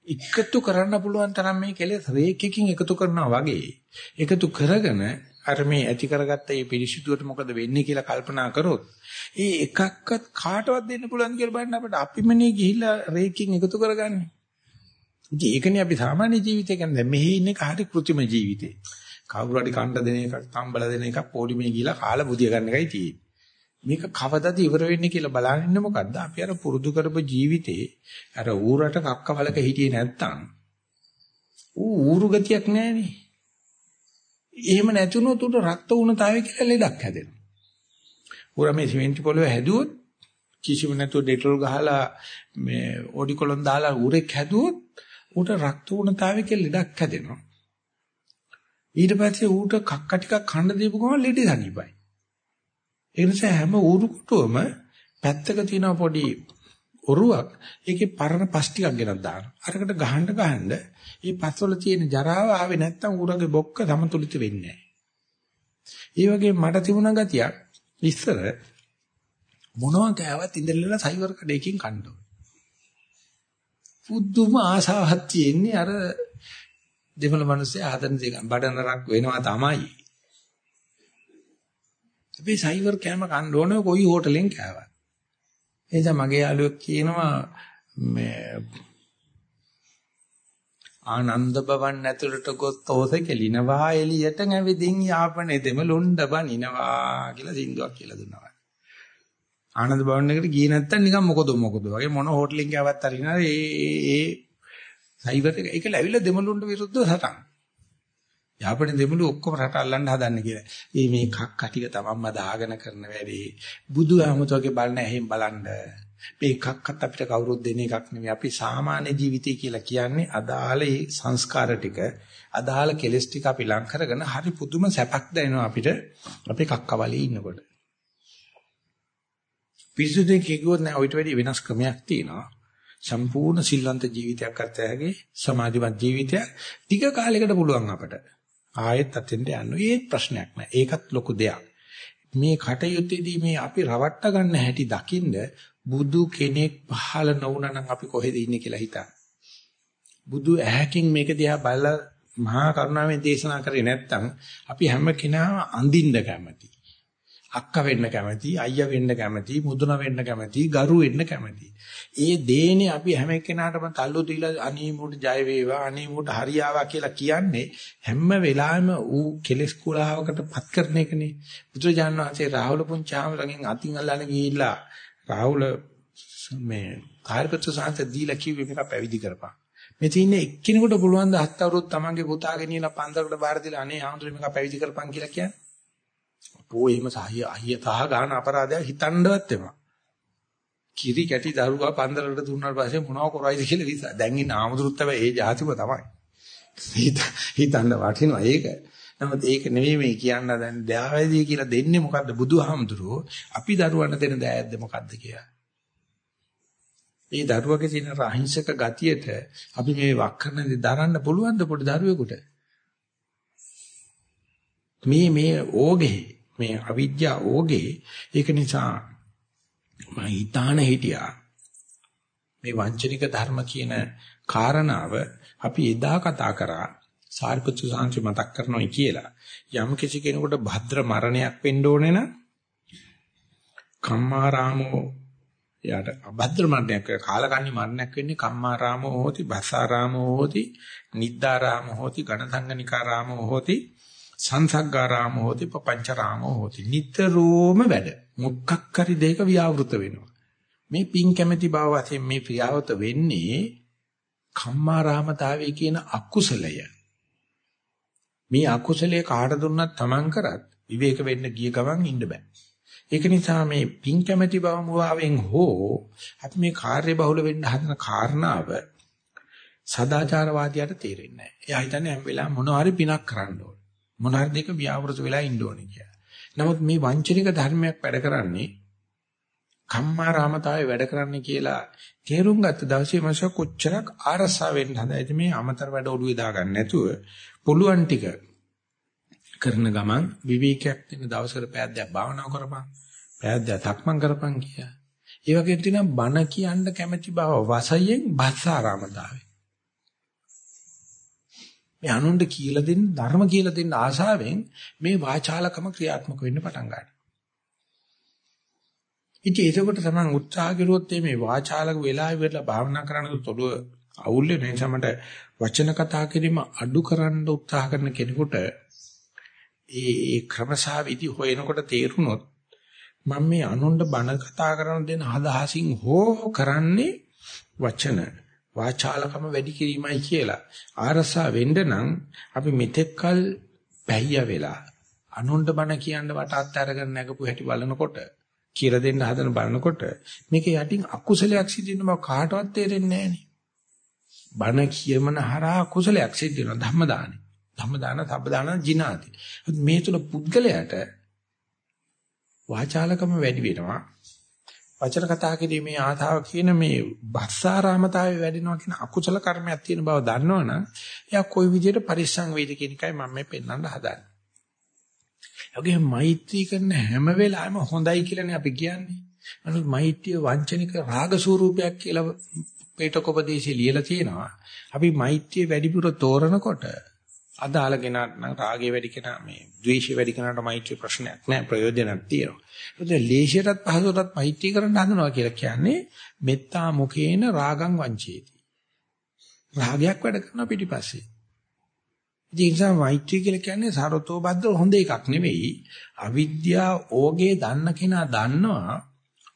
එකතු කරන්න පුළුවන් තරම් මේ කෙලෙස් රේඛකින් එකතු කරනවා වගේ එකතු කරගෙන අර මේ ඇති කරගත්ත මේ පිරිසිදුවට මොකද වෙන්නේ කියලා කල්පනා කරොත් ඒ එකක්වත් කාටවත් දෙන්න පුළුවන් කියලා බලන්න අපිට අපිමනේ ගිහිල්ලා රේකින් එකතු කරගන්නේ. ඉතින් ඒකනේ අපි සාමාන්‍ය ජීවිතය කියන්නේ මෙහි ඉන්නේ කාටි કૃත්‍රිම ජීවිතේ. කවුරු හරි කණ්ඩ දෙන එකක්, තම්බල දෙන එකක්, පොඩිමේ ගිහිල්ලා කාලා බුදිය ගන්න එකයි තියෙන්නේ. මේක කවදාද ඉවර වෙන්නේ කියලා බලන්න ඉන්න මොකද්ද? අපි අර පුරුදු කරපු ජීවිතේ අර ඌරට කක්කවලක හිටියේ නැත්තම් ඌ ඌරු ගතියක් නැහැනේ. එහෙම නැතුනොත් උට රක්ත උණතාවය කියලා ලෙඩක් හැදෙනවා. ඌර මේ සිමෙන්ති පොළව හැදුවොත් කිසිම නැතුව ඩෙටෝල් ගහලා මේ ඔඩිකොලොන් දාලා ඌරෙක් හැදුවොත් ඌට රක්ත උණතාවය කියලා ලෙඩක් හැදෙනවා. ඊට පස්සේ ඌට කක්ක ටිකක් කන්න දීපු ගමන් ලෙඩ සනීපයි. ඒ නිසා හැම ඌරු කුටුවම පැත්තක තියෙන පොඩි ඔරුවක් ඒකේ පරණ පස් ටිකක් ගෙනත් දානවා. අරකට ගහන්න ගහන්න මේ පස්වල තියෙන ජරාව ආවේ නැත්තම් ඌරගේ බොක්ක සමතුලිත වෙන්නේ නැහැ. ඒ වගේ මට තිබුණ ගතියක් ඉස්සර මොනවා කෑවත් ඉඳලා සයිවර් කඩේකින් කන්න ඕන. පුදුම ආසාවක් තියෙන්නේ අර දෙමළ මිනිස්සේ හදන දේ බඩනරක් වෙනවා තමයි. අපි සයිවර් කෑම කන්න ඕනේ කොයි හෝටලෙන් කෑවත්. එනිසා මගේ යාළුවෙක් කියනවා මේ ආනන්ද බවන් ඇතුළට ගොස් තෝස කෙලිනවා එළියට නැවිදින් යාපනේ දෙම ලොණ්ඩ බනිනවා කියලා සින්දුවක් කියලා දුන්නා. ආනන්ද භවන් එකට ගියේ නැත්තම් නිකන් මොකද මොකද වගේ මොන හෝටලෙන් ගාවත් අරිනා ඒ ඒ සයිබර් එක ඒක ලැබිලා දෙමළුන්ට විරුද්ධව සටන්. යාපනේ දෙමළු ඔක්කොම රට අල්ලන්න හදන්නේ කියලා. මේ මේ කක්ක ටික තමන්ම දාගෙන කරන වැඩේ බුදු ආමතුගේ බලන ඇහෙන් බලන්න. මේ එකක්වත් අපිට කවුරුත් දෙන එකක් නෙමෙයි. අපි සාමාන්‍ය ජීවිතය කියලා කියන්නේ අදාළ ඒ සංස්කාර ටික අදාළ කෙලස් ටික අපි ලං කරගෙන හරි පුදුම සැපක් දැනෙනවා අපිට අපේ කක්කවලේ ඉන්නකොට. පිසුදෙන් කිව්වොත් නෑ ඔයිට වැඩි වෙනස් ක්‍රමයක් තියෙනවා. සම්පූර්ණ සිල්වන්ත ජීවිතයක් ගත හැකි සමාධිමත් ජීවිතයක් ටික කාලයකට පුළුවන් අපට. ආයෙත් අතෙන්ට යන්න. ඒත් ප්‍රශ්නයක් නෑ. ඒකත් ලොකු දෙයක්. මේ කටයුත්තේදී මේ අපි රවට්ට ගන්න හැටි දකින්ද බුදු කෙනෙක් පහළ නොවුනා නම් අපි කොහෙද ඉන්නේ කියලා හිතන්න. බුදු ඇහැකින් මේක දිහා බලලා මහා කරුණාවෙන් දේශනා කරේ නැත්නම් අපි හැම කෙනාම අඳින්න කැමති. අක්කා වෙන්න කැමති, අයියා වෙන්න කැමති, මුදුන වෙන්න කැමති, ගරු වෙන්න කැමති. ඒ දේනේ අපි හැම එක්කෙනාටම තල්ලු දීලා අනී මුට ජය වේවා, අනී මුට හරියාවා කියලා කියන්නේ හැම වෙලාවෙම ඌ කෙලස් කුලාවකට පත් කරන එකනේ. බුදුරජාණන් වහන්සේ රාහුල පුංචාමරගෙන් අතින් අල්ලන්න ගිහිල්ලා රාහුල මේ කාර්යපත්‍ර සාන්ත දීලා කිව්වේ මේක පැවිදි කරපන්. මේ තින්නේ එක්කිනෙකුට පුළුවන් ද හත් අවුරුදු තමන්ගේ පුතා ගෙනියලා පන්දරකට බාර දීලා අනේ ආන්දර මේක පැවිදි කරපන් කියලා කියන්නේ. පෝ එහෙම සහිය අහිය තහ ගන්න අපරාධයක් හිතන්නවත් එපා. කිරි කැටි දරුවා පන්දරකට දුන්නාට පස්සේ මොනව කරයිද කියලා විසා. දැන් ඉන්න ආමුදුරුත් තමයි ඒ જાතිව තමයි. හිතන්න වටිනවා ඒක. නමුත් ඒක නෙවෙයි මේ කියන්න දැන් දයාවැදී කියලා දෙන්නේ මොකද්ද බුදුහාමුදුරුවෝ අපි දරුවන්ට දෙන දෑයක්ද මොකද්ද කියලා. මේ දරුවගේ තියෙන අහිංසක ගතියට අපි මේ වක්කරන දේ දරන්න පුළුවන්ද පොඩි දරුවෙකුට? මේ මේ ඕගේ මේ අවිද්‍යා ඕගේ. ඒක නිසා මම හිතාන හිටියා. මේ වංචනික ධර්ම කියන කාරණාව අපි එදා කතා කරා සාරිපුත්‍ර සාංශ මතක් කරනවා කියලා. යම් කිසි කෙනෙකුට භද්‍ර මරණයක් වෙන්න ඕනේ නම් කම්මාරාමෝ යාට අභද්‍ර මරණයක් කාලකන්ණි මරණයක් වෙන්නේ කම්මාරාමෝ හෝති භසාරාමෝ හෝති නිද්දාරාමෝ හෝති ඝනසංගනිකාරාමෝ හෝති. සංසග්ගාරාම හෝති පపంచරාම හෝති. නිතරම වැඩ. මොකක් හරි දෙයක ව්‍යවෘත වෙනවා. මේ පින් කැමැති බව වශයෙන් මේ ක්‍රියාවත වෙන්නේ කම්මාරාමතාවය කියන අකුසලය. මේ අකුසලයේ කාට දුන්නත් Taman කරත් විවේක වෙන්න ගිය ගමන් ඉන්න බෑ. ඒක නිසා මේ පින් කැමැති බව මුවාවෙන් හෝ අපි මේ කාර්ය බහුල වෙන්න හදන කාරණාව සදාචාරවාදියාට තේරෙන්නේ නැහැ. එයා හිතන්නේ හැම වෙලාවෙම මොනවා හරි පිනක් කරන්න ඕන. මොන හරි දෙක ව්‍යාවෘත වෙලා ඉන්න ඕනේ කියලා. නමුත් මේ වංචනික ධර්මයක් වැඩ කරන්නේ කම්මාරාමතාවේ වැඩ කරන්නේ කියලා තේරුම් ගත්ත දවසේ මනස කොච්චරක් ආරසා වෙන්න හදයිද මේ අමතර වැඩ ඔළුවේ දාගන්න නැතුව පුළුවන් ටික කරන ගමන් විවේකයක් දෙන දවසකට පෑද්දයක් භාවනා කරපන් පෑද්දයක් තක්මන් කරපන් කිය. ඒ වගේ තියෙන බණ කියන්න කැමැති බව වසයෙන් භස්සාරාමතාවේ මේ අනුන්ට කියලා දෙන්න ධර්ම කියලා දෙන්න ආශාවෙන් මේ වාචාලකම ක්‍රියාත්මක වෙන්න පටන් ගන්නවා. ඉතින් ඒකකොට තමයි උත්සාහ කරුවොත් මේ වාචාලක වෙලා ඉවරලා භාවනා කරනකොට ඔළුව අවුල් වෙන නිසා මට වචන කතා කිරීම අඩු කරන්න උත්සාහ කරන කෙනෙකුට ඒ ක්‍රමසා විදි හොයනකොට තේරුනොත් මම මේ අනුන්ට බණ කතා කරන දෙන හදහසින් හෝ කරන්නේ වචන වාචාලකම වැඩි කිරීමයි කියලා. ආරසා වෙන්න නම් අපි මෙතෙක්කල් පැහැය වෙලා අනුන්ට බණ කියන්න වටත් අරගෙන නැගපු හැටි බලනකොට කියලා දෙන්න හදන බලනකොට මේක යටින් අකුසලයක් සිදු වෙන බව කාටවත් තේරෙන්නේ නැහනේ. බණ කියමන හරහා කුසලයක් සිද්ධ වෙනවා ධම්ම දානේ. ධම්ම දාන, සබ්බ දාන, ජිනාති. මේ තුන පුද්ගලයාට වාචාලකම වැඩි වෙනවා. වචන කතා කිරීමේ ආතාව කියන මේ භස්සාරාමතාවේ වැඩිනවා කියන අකුසල කර්මයක් තියෙන බව දන්නවනම් එයා කොයි විදිහට පරිස්සම් වේද කියන එකයි මම මේ පෙන්වන්න හදන්නේ. යෝගේ මෛත්‍රී කරන හැම වෙලාවෙම හොඳයි කියලානේ අපි කියන්නේ. අනිත් මෛත්‍රිය වංචනික රාග ස්වරූපයක් කියලා පේටකෝපදේශේ ලියලා තියෙනවා. අපි මෛත්‍රිය වැඩිපුර තෝරනකොට අදාළ කෙනාට නම් රාගය වැඩි කෙනා මේ ද්වේෂය වැඩි කෙනාට මෛත්‍රී ප්‍රශ්නයක් නෑ ප්‍රයෝජනක් තියෙනවා. ඒකද ලේෂයටත් පහසුවටත් මෛත්‍රී කරන්න හදනවා කියලා කියන්නේ මෙත්තා මුඛේන රාගං වංචේති. රාගයක් වැඩ කරන පිටිපස්සේ. ඒ නිසා මෛත්‍රී කියලා කියන්නේ සරතෝ බද්ද හොඳ එකක් නෙවෙයි. අවිද්‍යාව ඕගේ දන්න කෙනා දන්නවා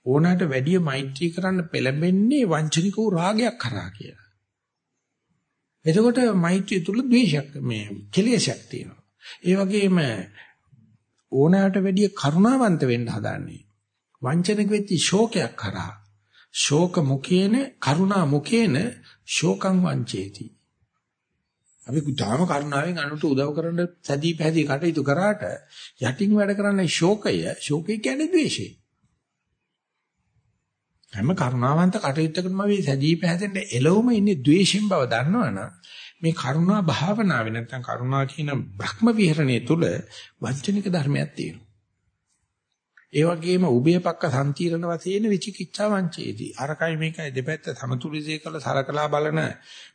ඕනකට වැඩිය මෛත්‍රී කරන්න පෙළඹෙන්නේ වංචනික වූ රාගයක් කරා කියලා. එතකොට මෛත්‍රිය තුල ද්වේෂයක් මේ කෙලෙසයක් තියෙනවා. ඒ වගේම ඕනෑමට වැඩිය කරුණාවන්ත වෙන්න හදාන්නේ. වංචනික වෙච්ච ශෝකයක් කරා. ශෝක මුඛේන කරුණා මුඛේන ශෝකං වංචේති. අපි කුඩාම කරුණාවෙන් අනුට උදව් කරන්න සැදී පැහැදී කටයුතු කරාට යටින් වැඩ කරන්නේ ශෝකය. ශෝකය කියන්නේ ද්වේෂය. හැම කරුණාවන්ත කටයුත්තකම මේ සැදී පැහැදෙන්න එළවම ඉන්නේ ද්වේෂයෙන් බව දන්නවනම් මේ කරුණා භාවනාවේ නැත්නම් කරුණා කියන බ්‍රහ්ම විහරණයේ තුල වංචනික ධර්මයක් තියෙනවා. ඒ වගේම උභයපක්ක සම්තිරණ වශයෙන් විචිකිච්ඡා වංචේදී අරකයි මේකයි දෙපැත්ත සමතුලිතය කළ සලකලා බලන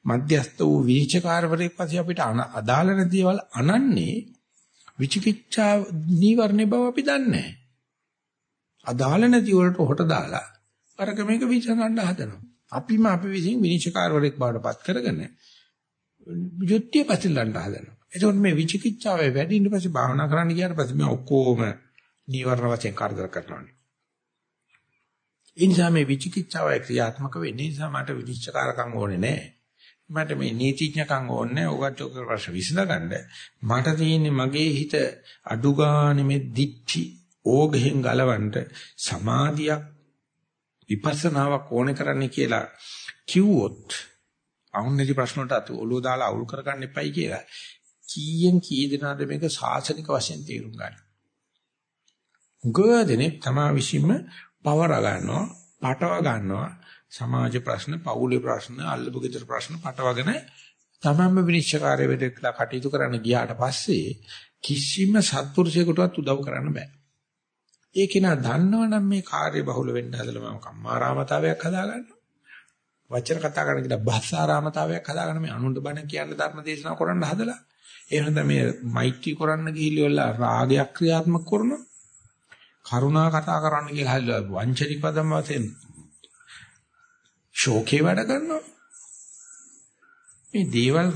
මධ්‍යස්ත වූ විචකාරවරයෙක් පස්සේ අපිට අදාළ නැතිවල් අනන්නේ විචිකිච්ඡා නීවරණේ බව අපි දන්නේ නැහැ. අදාළ නැති වලට හොට දාලා අරක මේක විසඳන්න හදනවා. අපිම අපි විසින් විනිශ්චයකාරවරයෙක් බවට පත් කරගෙන යුක්තිය පැතිලන්න හදනවා. එතකොට මේ විචිකිච්ඡාවේ වැඩි ඊට පස්සේ භාවනා කරන්න ගියාට පස්සේ මේ ඔක්කොම නීවරණ වශයෙන් කරදර කරනවා. ඒ නිසා මේ විචිකිච්ඡාව ක්‍රියාත්මක වෙන්නේ නිසා මට විනිශ්චයකාරකම් ඕනේ නැහැ. මට මේ නීතිඥකම් ඕනේ ඔකට ඔක ප්‍රශ්න විසඳගන්න. මට තියෙන්නේ මගේ හිත අඩු ගානේ මේ දික්ටි ඕගෙන් ගලවන්න සමාධියක් විපස්සනාවක් ඕනේ කරන්නේ කියලා කිව්වොත් අහුන්නේදි ප්‍රශ්න වලට අත ඔලුව දාලා අවුල් කරගන්න එපයි කියලා කීයෙන් කී දෙනාද මේක සාසනික වශයෙන් තේරුම් ගන්න. ගොඩනේ තමා විශ්ීම පවර ගන්නවා, පටව ගන්නවා සමාජ ප්‍රශ්න, පෞලේ ප්‍රශ්න, අල්ලපු ගෙදර ප්‍රශ්න පටවගෙන තමන්ම විනිශ්චයකාරය වෙදලා කටයුතු කරන්න ගියාට පස්සේ කිසිම සත්පුරුෂයෙකුටවත් උදව් කරන්න බෑ. ඒ කෙනා දන්නවනම් මේ කාර්ය බහුල වෙන්න හදලා මම කම්මාරාමතාවයක් හදාගන්නවා. වචන කතා කරන කියලා භාෂාරාමතාවයක් හදාගන්න මේ අනුන්ට බණ කියන්න ධර්ම දේශනා කරන්න හදලා. එහෙනම් මේ මෛත්‍රී කරන්න ගිහිල්ලා රාගයක් ක්‍රියාත්මක කරනවා. කරුණා කතා කරන්න කියලා හදලා වංචනික පදම් වශයෙන් ශෝකේ වැඩ කරනවා. මේ දේවල්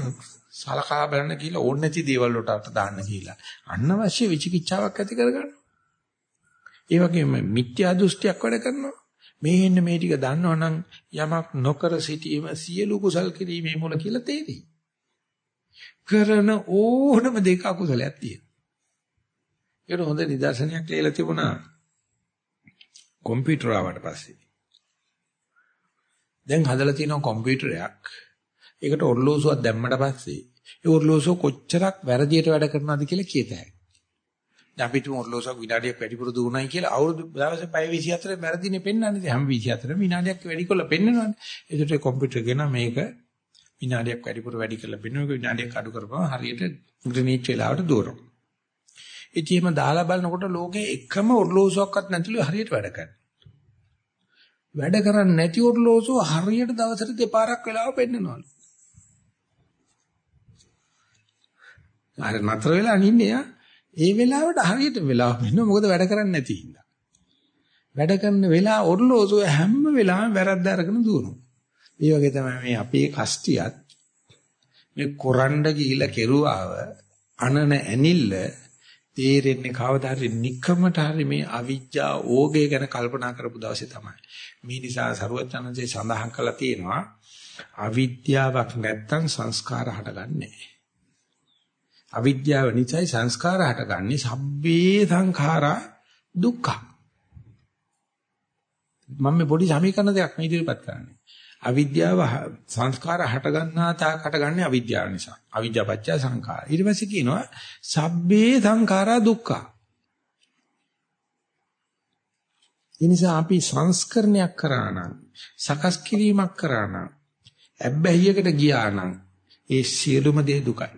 සලකා බලන්න කියලා ඕන නැති දේවල් වලට අත දාන්න කියලා. අනවශ්‍ය විචිකිච්ඡාවක් ඇති කරගන්න. ඒ වගේම මිත්‍යා දෘෂ්ටියක් වැඩ කරනවා. මේ ඉන්න මේ ටික දන්නවනම් යමක් නොකර සිටීම සියලු කුසල් කිරීමේ මුල කියලා තේරෙයි. කරන ඕනම දෙක අකුසලයක් තියෙනවා. ඒකට හොඳ නිදර්ශනයක් ලියලා තිබුණා. කම්පියුටර් ආවට පස්සේ. දැන් හදලා තියෙන කම්පියුටරයක්. ඒකට ඔර්ලෝසුවක් දැම්මට පස්සේ ඒ ඔර්ලෝසුව කොච්චරක් වැරදියට වැඩ කරනවද කියලා කියතයි. දැන් අපි තුන් ඔර්ලෝසුවක් විනාඩියක් වැඩිපුර දුවනයි කියලා අවුරුදු දවසේ පැය 24 වැරදිනේ පෙන්වන්නේ. හැම 24 විනාඩියක් වැඩි කරලා පෙන්වනවානේ. ඒකට කම්පියුටර් ගෙන මේක විනාඩියක් වැඩිපුර වැඩි කරලා පෙන්වනවා. විනාඩියක් අඩු කරපුවම හරියට ග්‍රැනීට් වෙලාවට දුවනවා. ඉතින් එහෙම දාලා බලනකොට ලෝකේ එකම ඔර්ලෝසුවක්වත් නැතිලු හරියට වැඩ කරනවා. වැඩ කරන්නේ නැති ඔර්ලෝසුව හරියට දවසට දෙපාරක් වෙලාව පෙන්නනවලු. අර නතර වෙලා නින්නේ යා ඒ වෙලාවට හරියට වෙලාව වෙනවා මොකද වැඩ කරන්නේ නැති හින්දා. වැඩ කරන වෙලාව ඔරලෝසුව හැම වෙලාවෙම වැරද්ද අරගෙන දුවනවා. ඒ වගේ තමයි මේ අපේ කස්ටියත් මේ කොරණ්ඩ ගිහිලා කෙරුවාව අනන ඇනිල්ල තේරෙන්නේ කවදා හරි নিকමට හරි මේ අවිජ්ජා ඕගේ ගැන කල්පනා කරපු දවසේ තමයි. මේ නිසා සරුවචනන්සේ සඳහන් කළා තියෙනවා අවිද්‍යාවක් නැත්තම් සංස්කාර හටගන්නේ අවිද්‍යාව නිසායි සංස්කාර හටගන්නේ සබ්බේ සංඛාරා දුක්ඛ. මම මේ පොඩි සමීකරණ දෙයක් මේ ඉදිරිපත් කරන්නේ. අවිද්‍යාව සංස්කාර හට ගන්නා තාක් හටගන්නේ අවිද්‍යාව නිසා. අවිද්‍යාව පත්‍ය සංඛාර. ඊට පස්සේ කියනවා සබ්බේ සංඛාරා දුක්ඛ. ඒ නිසා අපි සංස්කරණයක් කරා නම් සකස් කිරීමක් කරා නම් ඇබ්බැහියකට ගියා නම් ඒ සියලුම දේ දුකයි.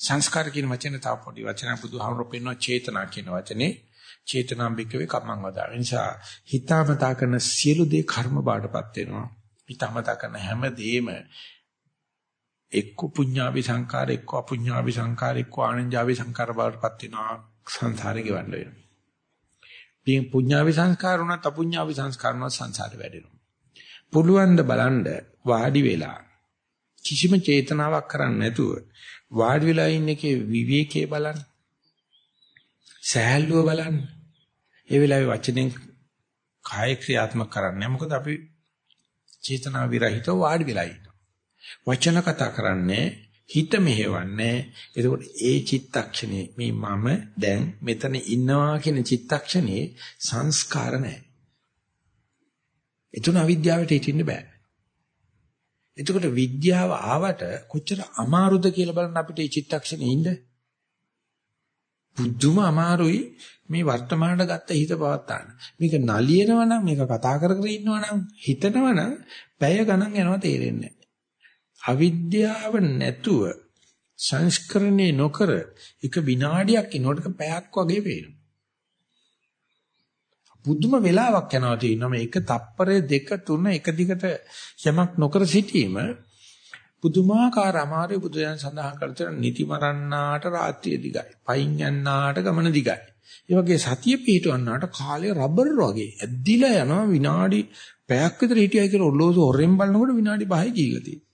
සංස්කාර කියන වචනේ තව පොඩි වචන බුදුහාමුදුරුවෝ පෙන්වන චේතනා කියන වචනේ චේතනාම් බිකවේ කම්මං වදා. ඒ නිසා හිතාමතා කරන සියලු දේ කර්ම බාටපත් වෙනවා. හිතාමතා කරන හැම දෙෙම එක්ක පුඤ්ඤාවි සංකාර එක්ක අපුඤ්ඤාවි සංකාර එක්ක ආනන්ජාවි සංකාර බාටපත් වෙනවා. සංසාරේ ගෙවන්න වෙනවා. මේ පුඤ්ඤාවි සංස්කාර උනත් අපුඤ්ඤාවි සංස්කාර උනත් සංසාරේ වැඩෙනවා. පුළුවන් ද බලන්න වාඩි වෙලා කිසිම චේතනාවක් කරන්නේ නැතුව වාඩි වෙලා ඉන්න එකේ විවේකයේ බලන්න. සෑහලුව බලන්න. ඒ වෙලාවේ වචනෙන් කාය ක්‍රියාත්මක කරන්නේ මොකද අපි චේතනා විරහිතව වාඩි වෙලා ඉන්නවා. වචන කතා කරන්නේ හිත මෙහෙවන්නේ. එතකොට ඒ චිත්තක්ෂණේ මේ මම දැන් මෙතන ඉන්නවා කියන චිත්තක්ෂණේ සංස්කාර නැහැ. එතුණ අවිද්‍යාවට හිටින්න බෑ. එතකොට විද්‍යාව ආවට කොච්චර අමාරුද කියලා බලන්න අපිට මේ චිත්තක්ෂණේ ඉන්න. බුද්ධම අමාරුයි මේ වර්තමානට ගත්ත හිත පවත්තාන. මේක නලියනවා නම් මේක කතා කර කර ඉන්නවා නම් හිතනවා නම් පැය ගණන් යනවා තේරෙන්නේ අවිද්‍යාව නැතුව සංස්කරණේ නොකර එක විනාඩියක් ඉනකොට පැයක් වගේ පේනවා. බුදුම වෙලාවක් යනවා තියෙනවා මේක තප්පරය දෙක තුන එක දිගට යමක් නොකර සිටීම පුදුමාකාර අමාරු බුදුයන් සඳහන් කර තියෙන නිති මරන්නාට රාත්‍රිය දිගයි. පයින් යන්නාට ගමන දිගයි. ඒ වගේ සතිය පිටවන්නාට කාලය රබර් වගේ ඇද්දිලා යනවා විනාඩි පැයක් විතර හිටියයි කියලා ඔල්ලෝසු හොරෙන් බලනකොට විනාඩි 5යි ගිහිල්ලා තියෙනවා.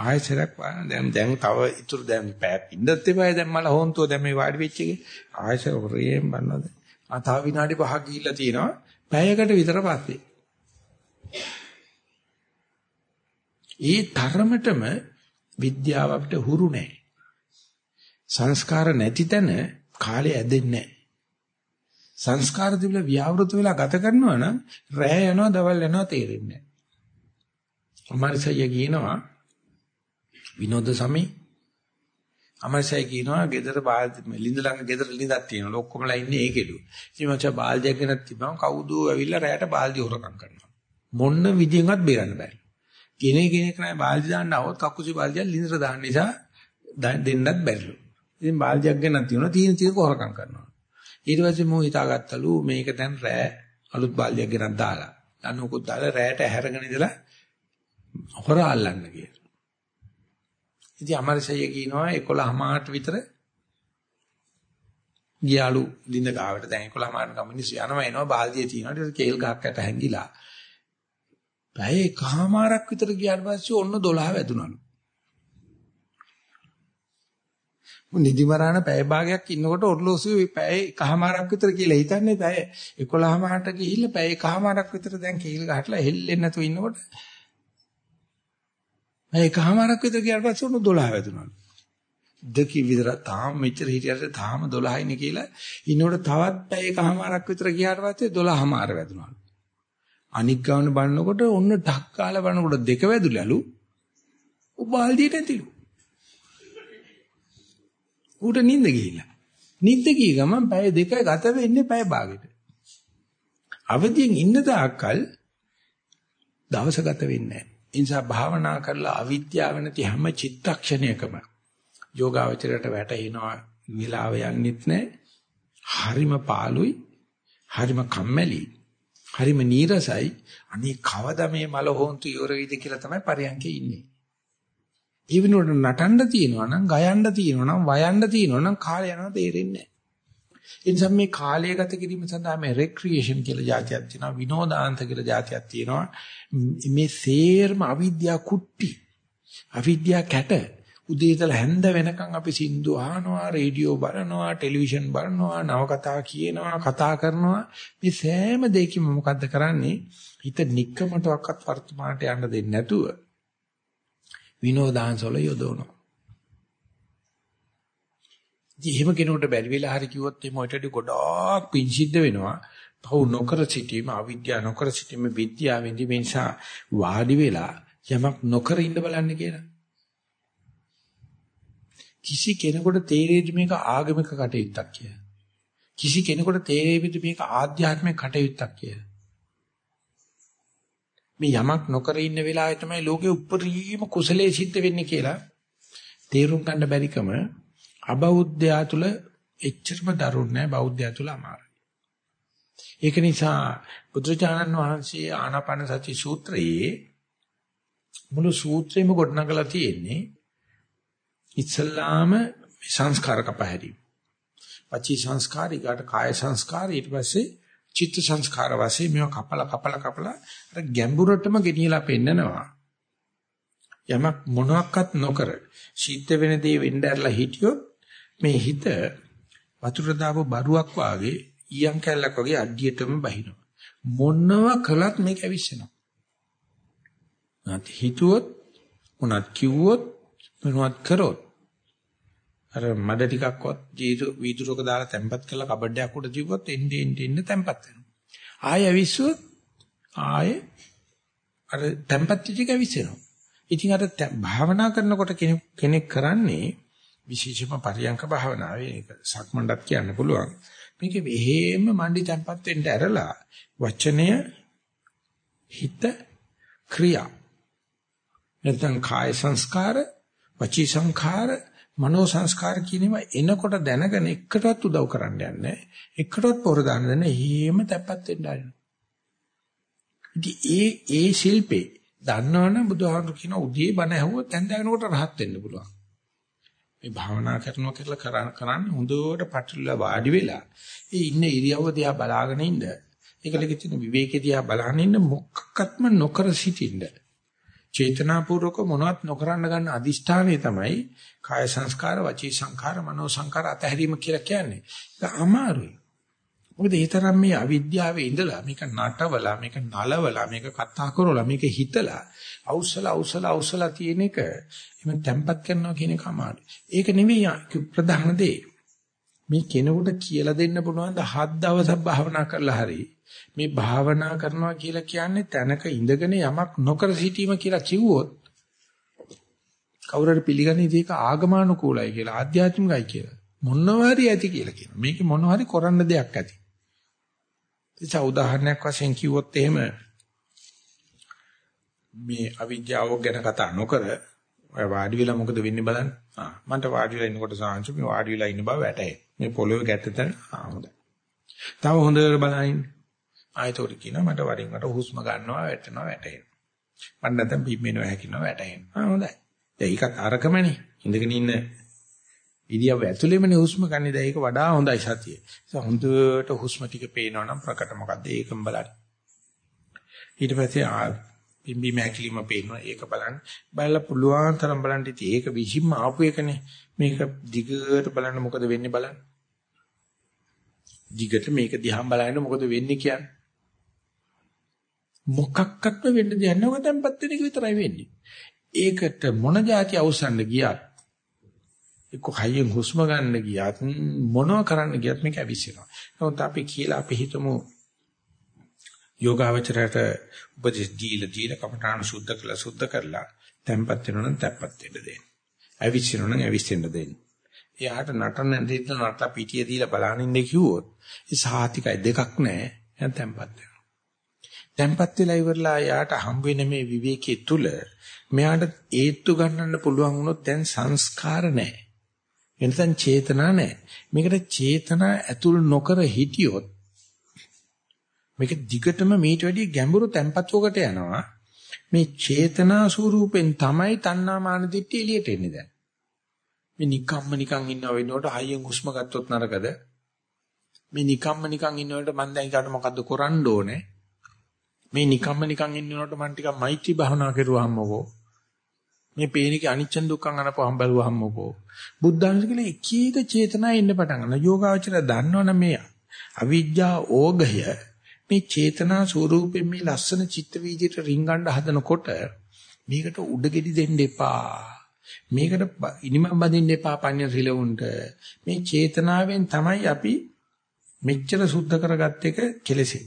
ආයෙසරක් දැන් දැන් තව ඉතුරු දැන් පැයක් ඉඳත් එපායි දැන් මල හොන්තුව දැන් මේ වාඩි වෙච්ච එකේ ආයෙසර හොරෙන් බලනවාද? ආ තව විනාඩි 5ක් ගිහිල්ලා තියෙනවා. පැයකට විතර පස්සේ. ඒ තරමටම විද්‍යාව අපිට හුරු නැහැ. සංස්කාර නැති තැන කාලය ඇදෙන්නේ නැහැ. සංස්කාර තිබිලා ව්‍යවෘත වෙලා ගත කරනවා නම් රැය යනවා දවල් යනවා තේරෙන්නේ නැහැ. අමරසය කියනවා විනෝද සමී අමරසය කියනවා ගෙදර බාල්දි ලිඳ ළඟ ගෙදර ලිඳක් තියෙනවා. ඔක්කොමලා ඉන්නේ ඒකෙලු. ඉතින් මචං බාල්දියක් ගෙනත් තිබ්බම කවුදෝ ඇවිල්ලා රැයට බාල්දි හොරකම් කරනවා. මොන්න විදියෙන්වත් බේරන්න බෑ. කෙනේ කෙනෙක් නෑ බාල්දි දාන්න આવොත් කක්කුසි බාල්දියක් ලිඳට දාන්න නිසා දෙන්නත් බැරිලු. ඉතින් බාල්දියක් ගෙනත් තියුණා තීන තීන කොහරකම් කරනවා. ඊට පස්සේ මෝ හිතාගත්තලු මේක දැන් රෑ අලුත් බාල්දියක් ගෙනත් දාලා. අනුකුත් දාලා රෑට හැරගෙන ඉඳලා හොර අල්ලන්න කියලා. ඉතින් අමරසය කියනවා 11 මාට විතර ගියාලු ලිඳ ගාවට. දැන් 11 මාට ගම මිනිස්සු යනවා එනවා බාල්දිය තියෙනවා. ඊට කේල් ගහක් යට හැංගිලා. පැය එකමාරක් විතර ගියාට පස්සේ ඔන්න 12 වැදුනලු. නිදිමරාණ පැය භාගයක් ඉන්නකොට ඔර්ලෝසුවේ පැය එකමාරක් විතර කියලා හිතන්නේ පැය 11මාට ගිහිල්ලා පැය එකමාරක් විතර දැන් කීල් ගහట్లా හෙල්ලෙන්නේ නැතුව ඉන්නකොට පැය එකමාරක් විතර ගියාට පස්සේ ඔන්න 12 වැදුනලු. දෙකි විතර තාම මෙච්චර හිටියට තාම 12යිනේ කියලා ඉන්නකොට තවත් පැය එකමාරක් විතර ගියාට පස්සේ 12මාර වැදුනලු. අනික් ගාන බලනකොට ඔන්න ඩක් කාලා බලනකොට දෙක වැදුලලු. ඔබ බාල්දියට ඇතිලු. ඌට නිින්ද ගිහිල්ලා. නිින්ද ගිය ගමන් පැය දෙක ගත වෙන්නේ පැය භාගෙට. අවදියෙන් ඉන්න තාක්කල් දවස ගත වෙන්නේ නැහැ. ඒ නිසා භාවනා කරලා අවිද්‍යාව නැති හැම චිත්තක්ෂණයකම යෝගාවචරයට වැටෙනවා විලාව යන්නෙත් නැහැ. හරිම පාළුයි. හරිම කම්මැලි. හරිම නීරසයි. අනේ කවදා මේ මල හොන්තු ඉවර වෙයිද කියලා තමයි පරියන්කේ ඉන්නේ. ඒ වෙනුවට නටන්න තියෙනවා නම්, ගයන්න තියෙනවා නම්, වයන්න තියෙනවා නම් කාලය යනවා තේරෙන්නේ නැහැ. ඒ නිසා මේ කාලය ගත කිරීම සඳහා මේ රෙක්‍රියේෂන් කියලා જાතියක් තියෙනවා විනෝදාන්ත කියලා જાතියක් තියෙනවා. මේ සේර්ම අවිද්‍යාව කුට්ටි අවිද්‍යාව කැට උදේ ඉඳලා හැන්ද වෙනකන් අපි සින්දු අහනවා රේඩියෝ බලනවා ටෙලිවිෂන් බලනවා නවකතා කියනවා කතා කරනවා. මේ සෑම දෙයකින්ම මොකද්ද කරන්නේ? හිත නික්කමටවත් වර්තමානට යන්න දෙන්නේ නැතුව විනෝදාංශවල යොදවනවා. ඉතින් එහෙම කෙනෙකුට බැරි වෙලා හරි කිව්වොත් මේ මොකටද ගොඩාක් පිං සිද්ධ වෙනවා. පව් නොකර සිටීම, අවිද්‍යාව නොකර සිටීම විද්‍යාවෙන්දි මේ නිසා වාඩි වෙලා යමක් නොකර ඉන්න බලන්න කියලා. කිසි කෙනෙකුට තේරෙන්නේ මේක ආගමික කටයුත්තක් කියලා. කිසි කෙනෙකුට තේරෙන්නේ මේක ආධ්‍යාත්මික කටයුත්තක් කියලා. මේ යමක් නොකර ඉන්න වෙලාවේ තමයි ලෝකේ උප්පරීම කුසලයේ සිද්ධ වෙන්නේ කියලා තේරුම් ගන්න බැරිකම අබෞද්ධයා තුල එච්චරම දරුණ නැහැ බෞද්ධයා තුල අමාරුයි. ඒක නිසා බුදුචානන් වහන්සේ ආනාපාන සති සූත්‍රයේ මුළු සූත්‍රෙම ගොඩනගලා තියෙන්නේ ඉස්සල්ලාම සංස්කාර කපහැරීම. පචී සංස්කාර ඊට කාය සංස්කාර ඊට පස්සේ චිත්ත සංස්කාර වශයෙන් මේවා කපලා කපලා කපලා අර ගැඹුරටම ගෙනියලා පෙන්නනවා. යමක් මොනවත් නොකර සිද්ධ වෙන දේ වෙන්න ඇරලා හිටියොත් මේ හිත වතුර දාපු බරුවක් වාගේ ඊයන් කැල්ලක් වගේ අඩියටම බහිනවා. මොනව කළත් මේක ඇවිස්සෙනවා. නැත් හිතුවොත් මොනවත් කිව්වොත් මොනවත් කරොත් අර මඩ ටිකක්වත් ජීතු වීදුරක දාලා තැම්පත් කරලා කබඩයක් උඩ තිබ්බොත් එන්නේ එන්නේ එන්නේ තැම්පත් වෙනවා. ආයෙ ඇවිස්සුවොත් ආයෙ අර තැම්පත් ටික ඇවිස්සෙනවා. ඉතින් අර භාවනා කරනකොට කෙනෙක් කරන්නේ විශේෂම පරියංක භාවනාවේ ඒක සක්මණ්ඩත් කියන්න පුළුවන්. මේක වෙහෙම මණ්ඩි තැම්පත් වෙන්න ඇරලා වචනය හිත ක්‍රියා නැත්නම් කාය සංස්කාර වචී සංඛාර මනෝ සංස්කාර කියනවා එනකොට දැනගෙන එකටවත් උදව් කරන්න යන්නේ එකටවත් පොර දාන්න දෙන්න හීම තැපත් වෙන්න ආරිනවා. ඉතින් ඒ ඒ ශිල්පේ දන්නවනම් බුදුහාමුදුරු කියන උදේ බණ ඇහුවොත් දැන් දැනනකොට rahat වෙන්න පුළුවන්. මේ භාවනා කරනවා කියලා කරන කරන්නේ හොඳට පටලලා වාඩි වෙලා ඒ ඉන්න ඉරියව්ව දිහා බලාගෙන ඉන්න. ඒකලෙක තියෙන විවේකේ දිහා බලාගෙන ඉන්න මොකක්වත්ම නොකර සිටින්න. චේතනාපූර්වක මොනවත් නොකරන්න ගන්න අදිෂ්ඨානය තමයි කාය සංස්කාර, වචී සංස්කාර, මනෝ සංස්කාර අතහැරීම කියලා කියන්නේ. ඒක අමාරුයි. මොකද ඒ තරම් මේ අවිද්‍යාවේ ඉඳලා මේක නටවලා, මේක නලවලා, මේක කතා කරවලා, මේක හිතලා, අවුස්සලා අවුස්සලා අවුස්සලා තියෙන එක එමෙ තැම්පත් කරනවා කියන එක අමාරුයි. ඒක නෙවෙයි ප්‍රධාන දේ. මේ කෙනෙකුට කියලා දෙන්න පුළුවන් ද හත් දවසක් භාවනා කරලා හරියි මේ භාවනා කරනවා කියලා කියන්නේ තැනක ඉඳගෙන යමක් නොකර සිටීම කියලා කිව්වොත් කවුරුහරි පිළිගන්නේ ඒක ආගමානුකූලයි කියලා ආධ්‍යාත්මිකයි කියලා මොනවා හරි ඇති කියලා කියනවා. මේකේ මොනවා හරි කරන්න දෙයක් ඇති. ඒ උදාහරණයක් වශයෙන් කිව්වොත් එහෙම මේ අවිද්‍යාව ගැන කතා නොකර ඔය වාඩි වෙලා මොකද වෙන්නේ බලන්න. ආ මන්ට වාඩි වෙලා ඉන්නකොට සාංශ මේ වාඩි වෙලා ඉන්න බව වැටහෙයි. මේ පොළොවේ ගැටෙතන ආ හොඳයි. තව හොඳට බලන්න. ආයතෝරි කියනවා මට වරින් වර හුස්ම ගන්නවා වැටෙනවා වැටෙනවා. මම නැත්නම් පිම්මෙනවා හැකිනවා වැටෙනවා. ආ හොඳයි. දැන් ඒකත් අරකමනේ. ඉඳගෙන ඉන්න ඉරියව් ඇතුළෙමනේ හුස්ම ගන්න. දැන් ඒක වඩා හොඳයි සතිය. ඒ හොඳට හුස්ම ටික පේනවා නම් ප්‍රකට මොකද්ද ඒකම බලන්න. ඊට පස්සේ ආ පිම්බි මහැකිලිම පේනවා ඒක බලන්න. බලලා පුළුවන් තරම් බලන්න ඉතින් ඒක විහිම්ම ආපු එකනේ. මේක දිගට බලන්න මොකද වෙන්නේ බලන්න. දිගට මේක දිහා බලන්න මොකද වෙන්නේ කියන්නේ. මොකක්වත්ම වෙන්න දෙයක් නැව තැම්පත් වෙන එක විතරයි වෙන්නේ. ඒකට මොන જાති අවසන්ඩ ගියත් එක්ක හයියෙන් හුස්ම ගන්න ගියත් මොනව කරන්න ගියත් මේක ඇවිස්සෙනවා. නමුත් අපි කියලා අපි හිතමු යෝගාවචරයට උපදෙස් දීලා දීලා කමඨාන සුද්ධ කරලා සුද්ධ කරලා තැම්පත් වෙනවා නම් තැම්පත් වෙන්න දෙන්න. ඇවිස්සෙනවා නම් ඇවිස්සෙන්න දෙන්න. එයාට නටන දෙන්න නටලා පිටිය දීලා බලන්න ඉන්නේ කිව්වොත් ඒ සාතිකයි දෙකක් නැහැ. එයා තැම්පත් වෙනවා. තැම්පත් වෙලා ඉවරලා යාට හම් වෙන මේ විවේකයේ තුල මෙයාට ඒත්තු ගන්නන්න පුළුවන් වුණොත් දැන් සංස්කාර නැහැ. එනසන් චේතනා නැහැ. මේකට චේතනා ඇතුල් නොකර හිටියොත් මේක දිගටම මීට වැඩිය ගැඹුරු තැම්පත්වකට යනවා. මේ චේතනා ස්වරූපෙන් තමයි තණ්හා මාන දිට්ඨිය එළියට එන්නේ දැන්. මේ නිකම්ම නිකන් ඉන්නව වෙනකොට හයියෙන් හුස්ම ගත්තොත් නරකද? මේ නිකම්ම නිකන් ඉන්නකොට මම දැන් ඊට මොකද්ද කරන්න ඕනේ? මේ නිකම්ම නිකන් ඉන්නකොට මම ටිකක් මෛත්‍රී භාවනා කරුවාමකෝ මේ පේනකේ අනිච්ච දුක්ඛං අනපහම් බලුවහම මොකෝ. බුද්ධාංශ කියලා එක එක චේතනා එන්න පටන් ගන්නවා. යෝගාවචර දන්නවනේ මේ අවිජ්ජා ඕගය මේ චේතනා ස්වરૂපයෙන් මේ ලස්සන චිත්ත වීදියට රිංගන්න හදනකොට මේකට උඩගෙඩි දෙන්න එපා. මේකට ඉනිමම් බඳින්න එපා පඤ්ඤ රිලවුන්ට. මේ චේතනාවෙන් තමයි අපි මෙච්චර සුද්ධ කරගත්ත එක කෙලෙසේ.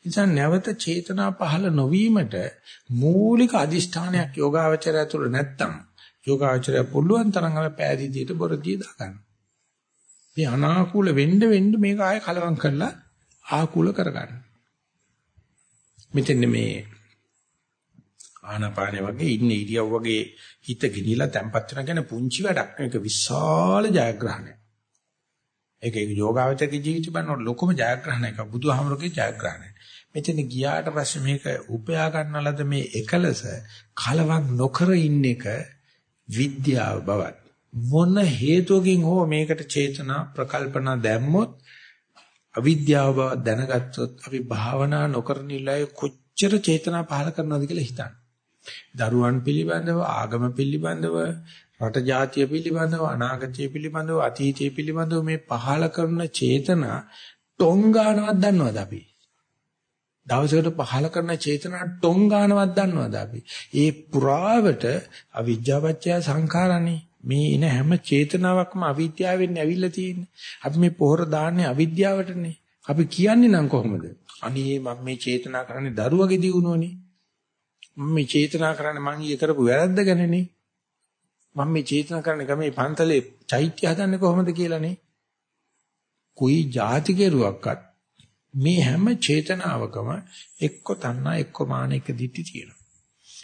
නිසා නැවත චේතනා පහළ නොවීමට මූලික අදිෂ්ඨානයක් යෝගාවචරය තුළ නැත්තම් යෝගාවචරය පුළුවන් තරම් අර පෑදීදියට බොරදී දාගන්න. මේ අනාකූල වෙන්න වෙන්න මේක ආයෙ කලවම් කරලා ආකූල කරගන්න. මෙතන මේ ආනාපානේ වගේ ඉන්න ඉරියව් වගේ හිත ගිනිලා තැම්පත් වෙන කියන පුංචි වැඩක් මේක විශාල ජයග්‍රහණයක්. ඒක යෝගාවචරයේ ජීවිත බලන ලොකුම ජයග්‍රහණයක් බුදුහාමරගේ ජයග්‍රහණය. මෙතන ගියාට පස්සේ මේක උපයා ගන්නලද මේ එකලස කලවක් නොකර ඉන්න එක විද්‍යාව බවත් මොන හේතුවකින් හෝ මේකට චේතනා ප්‍රකල්පනා දැම්මොත් අවිද්‍යාව බව දැනගත්තොත් අපි භාවනා නොකරන ඉලයි කොච්චර චේතනා පහල කරනවද කියලා හිතන්න. දරුවන් පිළිබඳව ආගම පිළිබඳව රට ජාතිය පිළිබඳව අනාගතය පිළිබඳව අතීතය පිළිබඳව මේ පහල කරන චේතනා ටොංගානවත් දන්නවද අපි? දවසකට පහල කරන චේතනා ටොංගානවත් දන්නවද අපි? ඒ පුරාවට අවිජ්ජාපච්චය සංඛාරණේ මේ ඉන හැම චේතනාවක්ම අවිද්‍යාවෙන් ඇවිල්ලා තියෙන්නේ. අපි මේ පොහොර දාන්නේ අවිද්‍යාවටනේ. අපි කියන්නේ නම් කොහොමද? අනේ මම මේ චේතනා කරන්නේ දරුවගේ දියුණුවනේ. මම මේ චේතනා කරන්නේ මං ඊ කරපු වැරද්ද ගැනනේ. මම මේ චේතනා කරන්නේ ගමේ පන්තලේ චෛත්‍ය හදන්නේ කොහොමද කියලානේ. કોઈ જાති කෙරුවක්වත් මේ හැම චේතනාවකම එක්ක තණ්හා එක්ක මාන එක දිටි තියෙනවා.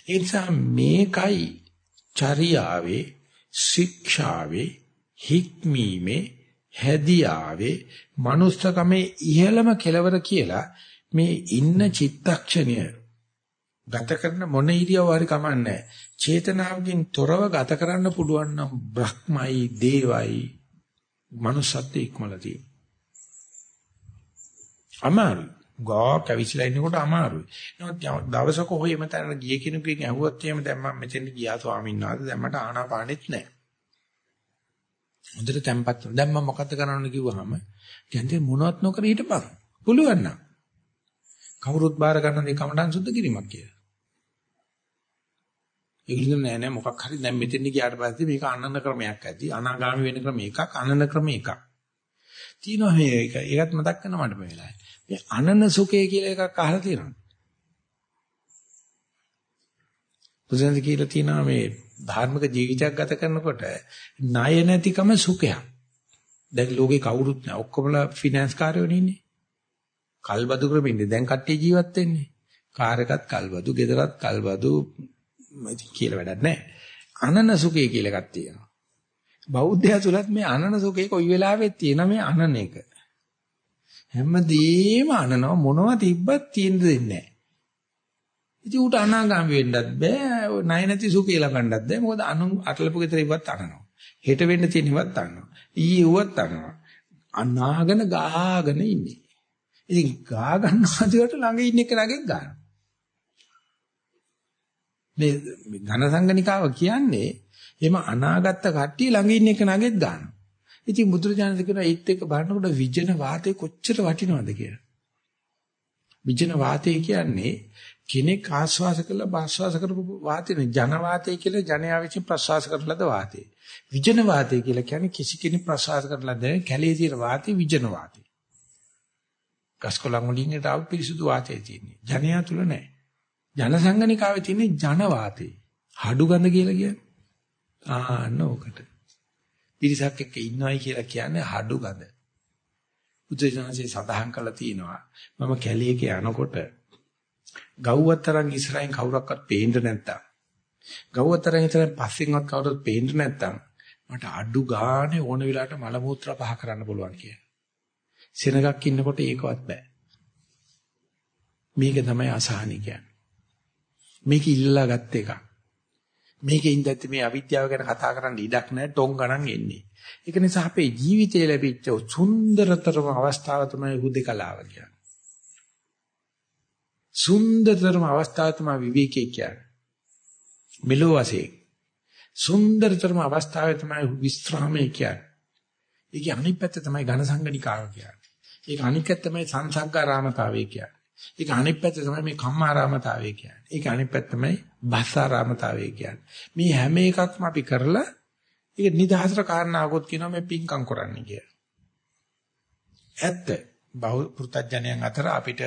ඒ නිසා මේකයි චරියාවේ ශික්ෂාවේ හික්මීමේ හැදියාවේ මනුස්සකමේ ඉහළම කෙලවර කියලා මේ ඉන්න චිත්තක්ෂණය ගත කරන මොන ඉරියව් හරි කමන්නේ චේතනාවකින් තොරව ගත කරන්න පුළුවන් නම් බ්‍රහ්මයි දේවයි manussත් ඉක්මලදී අමාරුයි. ගා කැවිසිලා ඉන්නකොට අමාරුයි. නමුත් දවසක හොයම තැනට ගිය කෙනෙකුගෙන් ඇහුවත් එහෙම දැන් මම මෙතෙන් ගියා ස්වාමීන් වහන්සේ දැන් මට ආනාපානෙත් නැහැ. හොඳට තැම්පත් වෙනවා. දැන් මම මොකද්ද කරන්න කිව්වහම කියන්නේ මොනවත් නොකර හිටපන්. පුළුවන් නම්. කවුරුත් බාර ගන්න දේ කමඩන් සුද්ධ කිරීමක් කියලා. ඒගොල්ලෝ නෑ නෑ මොකක් හරි දැන් මෙතෙන් ගියාට පස්සේ මේක අනන්න ක්‍රමයක් ඇති. අනාගාමී වෙන ක්‍රම එකක් අනන්න ක්‍රම එකක්. තියෙනවා මේක. ඒකත් මතක් කරන මට මේ වෙලාවේ. මේ අනන සුඛය කියලා එකක් අහලා තියෙනවා. බුදුන් කියලා තියෙනවා මේ ධාර්මික ජීවිතයක් ගත කරනකොට ණය නැතිකම සුඛයක්. දැන් ලෝකේ කවුරුත් නැහැ. ඔක්කොමලා ෆිනෑන්ස් කාර්යවල ඉන්නේ. කල්බදු ක්‍රමෙන්නේ දැන් කට්ටිය ජීවත් වෙන්නේ. කාර් එකත් කල්බදු, ගෙදරත් කල්බදු කියලා වැඩක් නැහැ. අනන සුඛය කියලා එකක් තියෙනවා. බෞද්ධය තුලත් මේ අනන සුඛේ කොයි වෙලාවෙත් තියෙන මේ අනන එක. හැමදේම අනනවා මොනවා තිබ්බත් තියෙන්න දෙන්නේ නැහැ. ඉතින් උට අනාගාමී වෙන්නත් බෑ ණය නැති සුඛය ලබන්නත් බෑ මොකද අනු අටලපු ගෙදර ඉවත් අනනවා. හෙට වෙන්න තියෙන ඉවත් අනනවා. ඊයේ උවත් අනනවා. අනාගෙන ගාගෙන ඉන්නේ. ඉතින් ගා ගන්නවාදියට ළඟ ඉන්න එක ළඟෙන් ගන්න. මේ ඝන සංගණිකාව කියන්නේ එම අනාගත කට්ටිය ළඟ ඉන්න එක ළඟෙත් ගන්නවා. ඉතින් බුදුරජාණන් කියනවා ඒත් එක්ක බලනකොට විජන වාතේ කොච්චර වටිනවද කියලා. විජන වාතය කියන්නේ කෙනෙක් ආස්වාස කළා ප්‍රාස්වාස කරපු වාතේ ජන වාතය කියලා ජනයා විසින් ප්‍රාස්වාස කරලද වාතේ. විජන වාතය කියලා කියන්නේ කිසි කෙනෙක් ප්‍රාස්වාස කරලා දැන කැලේ තියෙන වාතේ විජන වාතේ. ගස්කොළන් වලින් ඊට පිරිසුදු වාතය තියෙන්නේ. ජනයා තුල නැහැ. ජන සංගණිකාවේ තියෙන්නේ ජන වාතේ. හඩු ගඳ කියලා කියන්නේ. ආන්න ඕකට. පිරිසක් එක්ක ඉන්නවයි කියලා කියන්නේ හඩු ගඳ. බුදුසසුනේ සඳහන් කළා තියෙනවා මම කැලියක යනකොට ගව්වතරන් ඉස්සරහින් කවුරක්වත් පේන්න නැත්තම් ගව්වතරන් ඉස්සරහින් පස්සෙන්වත් කවුරුත් පේන්න නැත්තම් මට අඩු ගානේ ඕන වෙලාවට මල මූත්‍රා පහ කරන්න පුළුවන් කිය. සෙනගක් ඉන්නකොට ඒකවත් බෑ. මේක තමයි අසහනි කියන්නේ. මේක ඉල්ලලා ගත්ත එකක්. මේකේ ඉඳද්දි මේ අවිද්‍යාව ගැන කතා කරන්න ඉඩක් නැහැ ටොං ගණන් එන්නේ. ඒක නිසා අපේ ජීවිතයේ ලැබිච්ච සුන්දරතරම අවස්ථාව තමයි හුදේකලාව කියන්නේ. සුන්දරතරම අවස්ථාව තමයි විවේකී කියන්නේ. මෙලෝ වශයෙන් සුන්දරතරම අවස්ථාවේ තමයි විස්රාමය කියන්නේ. ඒකේ අනිත් පැත්ත තමයි ඝනසංගනිකාව කියන්නේ. ඒක අනිත් පැත්ත තමයි සංසග්ගාරාමතාවය කියන්නේ. ඒක අනිත් පැත්ත තමයි මේ කම්මාරාමතාවය කියන්නේ. ඒක අනිත් පැත්ත තමයි බස්සාරාමතාවය කියන්නේ. මේ හැම එකක්ම අපි කරලා ඒක නිදහසට කාරණාවකොත් කියනවා මේ පිංකම් කරන්න කියලා. ඇත්ත. බහු පෘතජනයන් අතර අපිට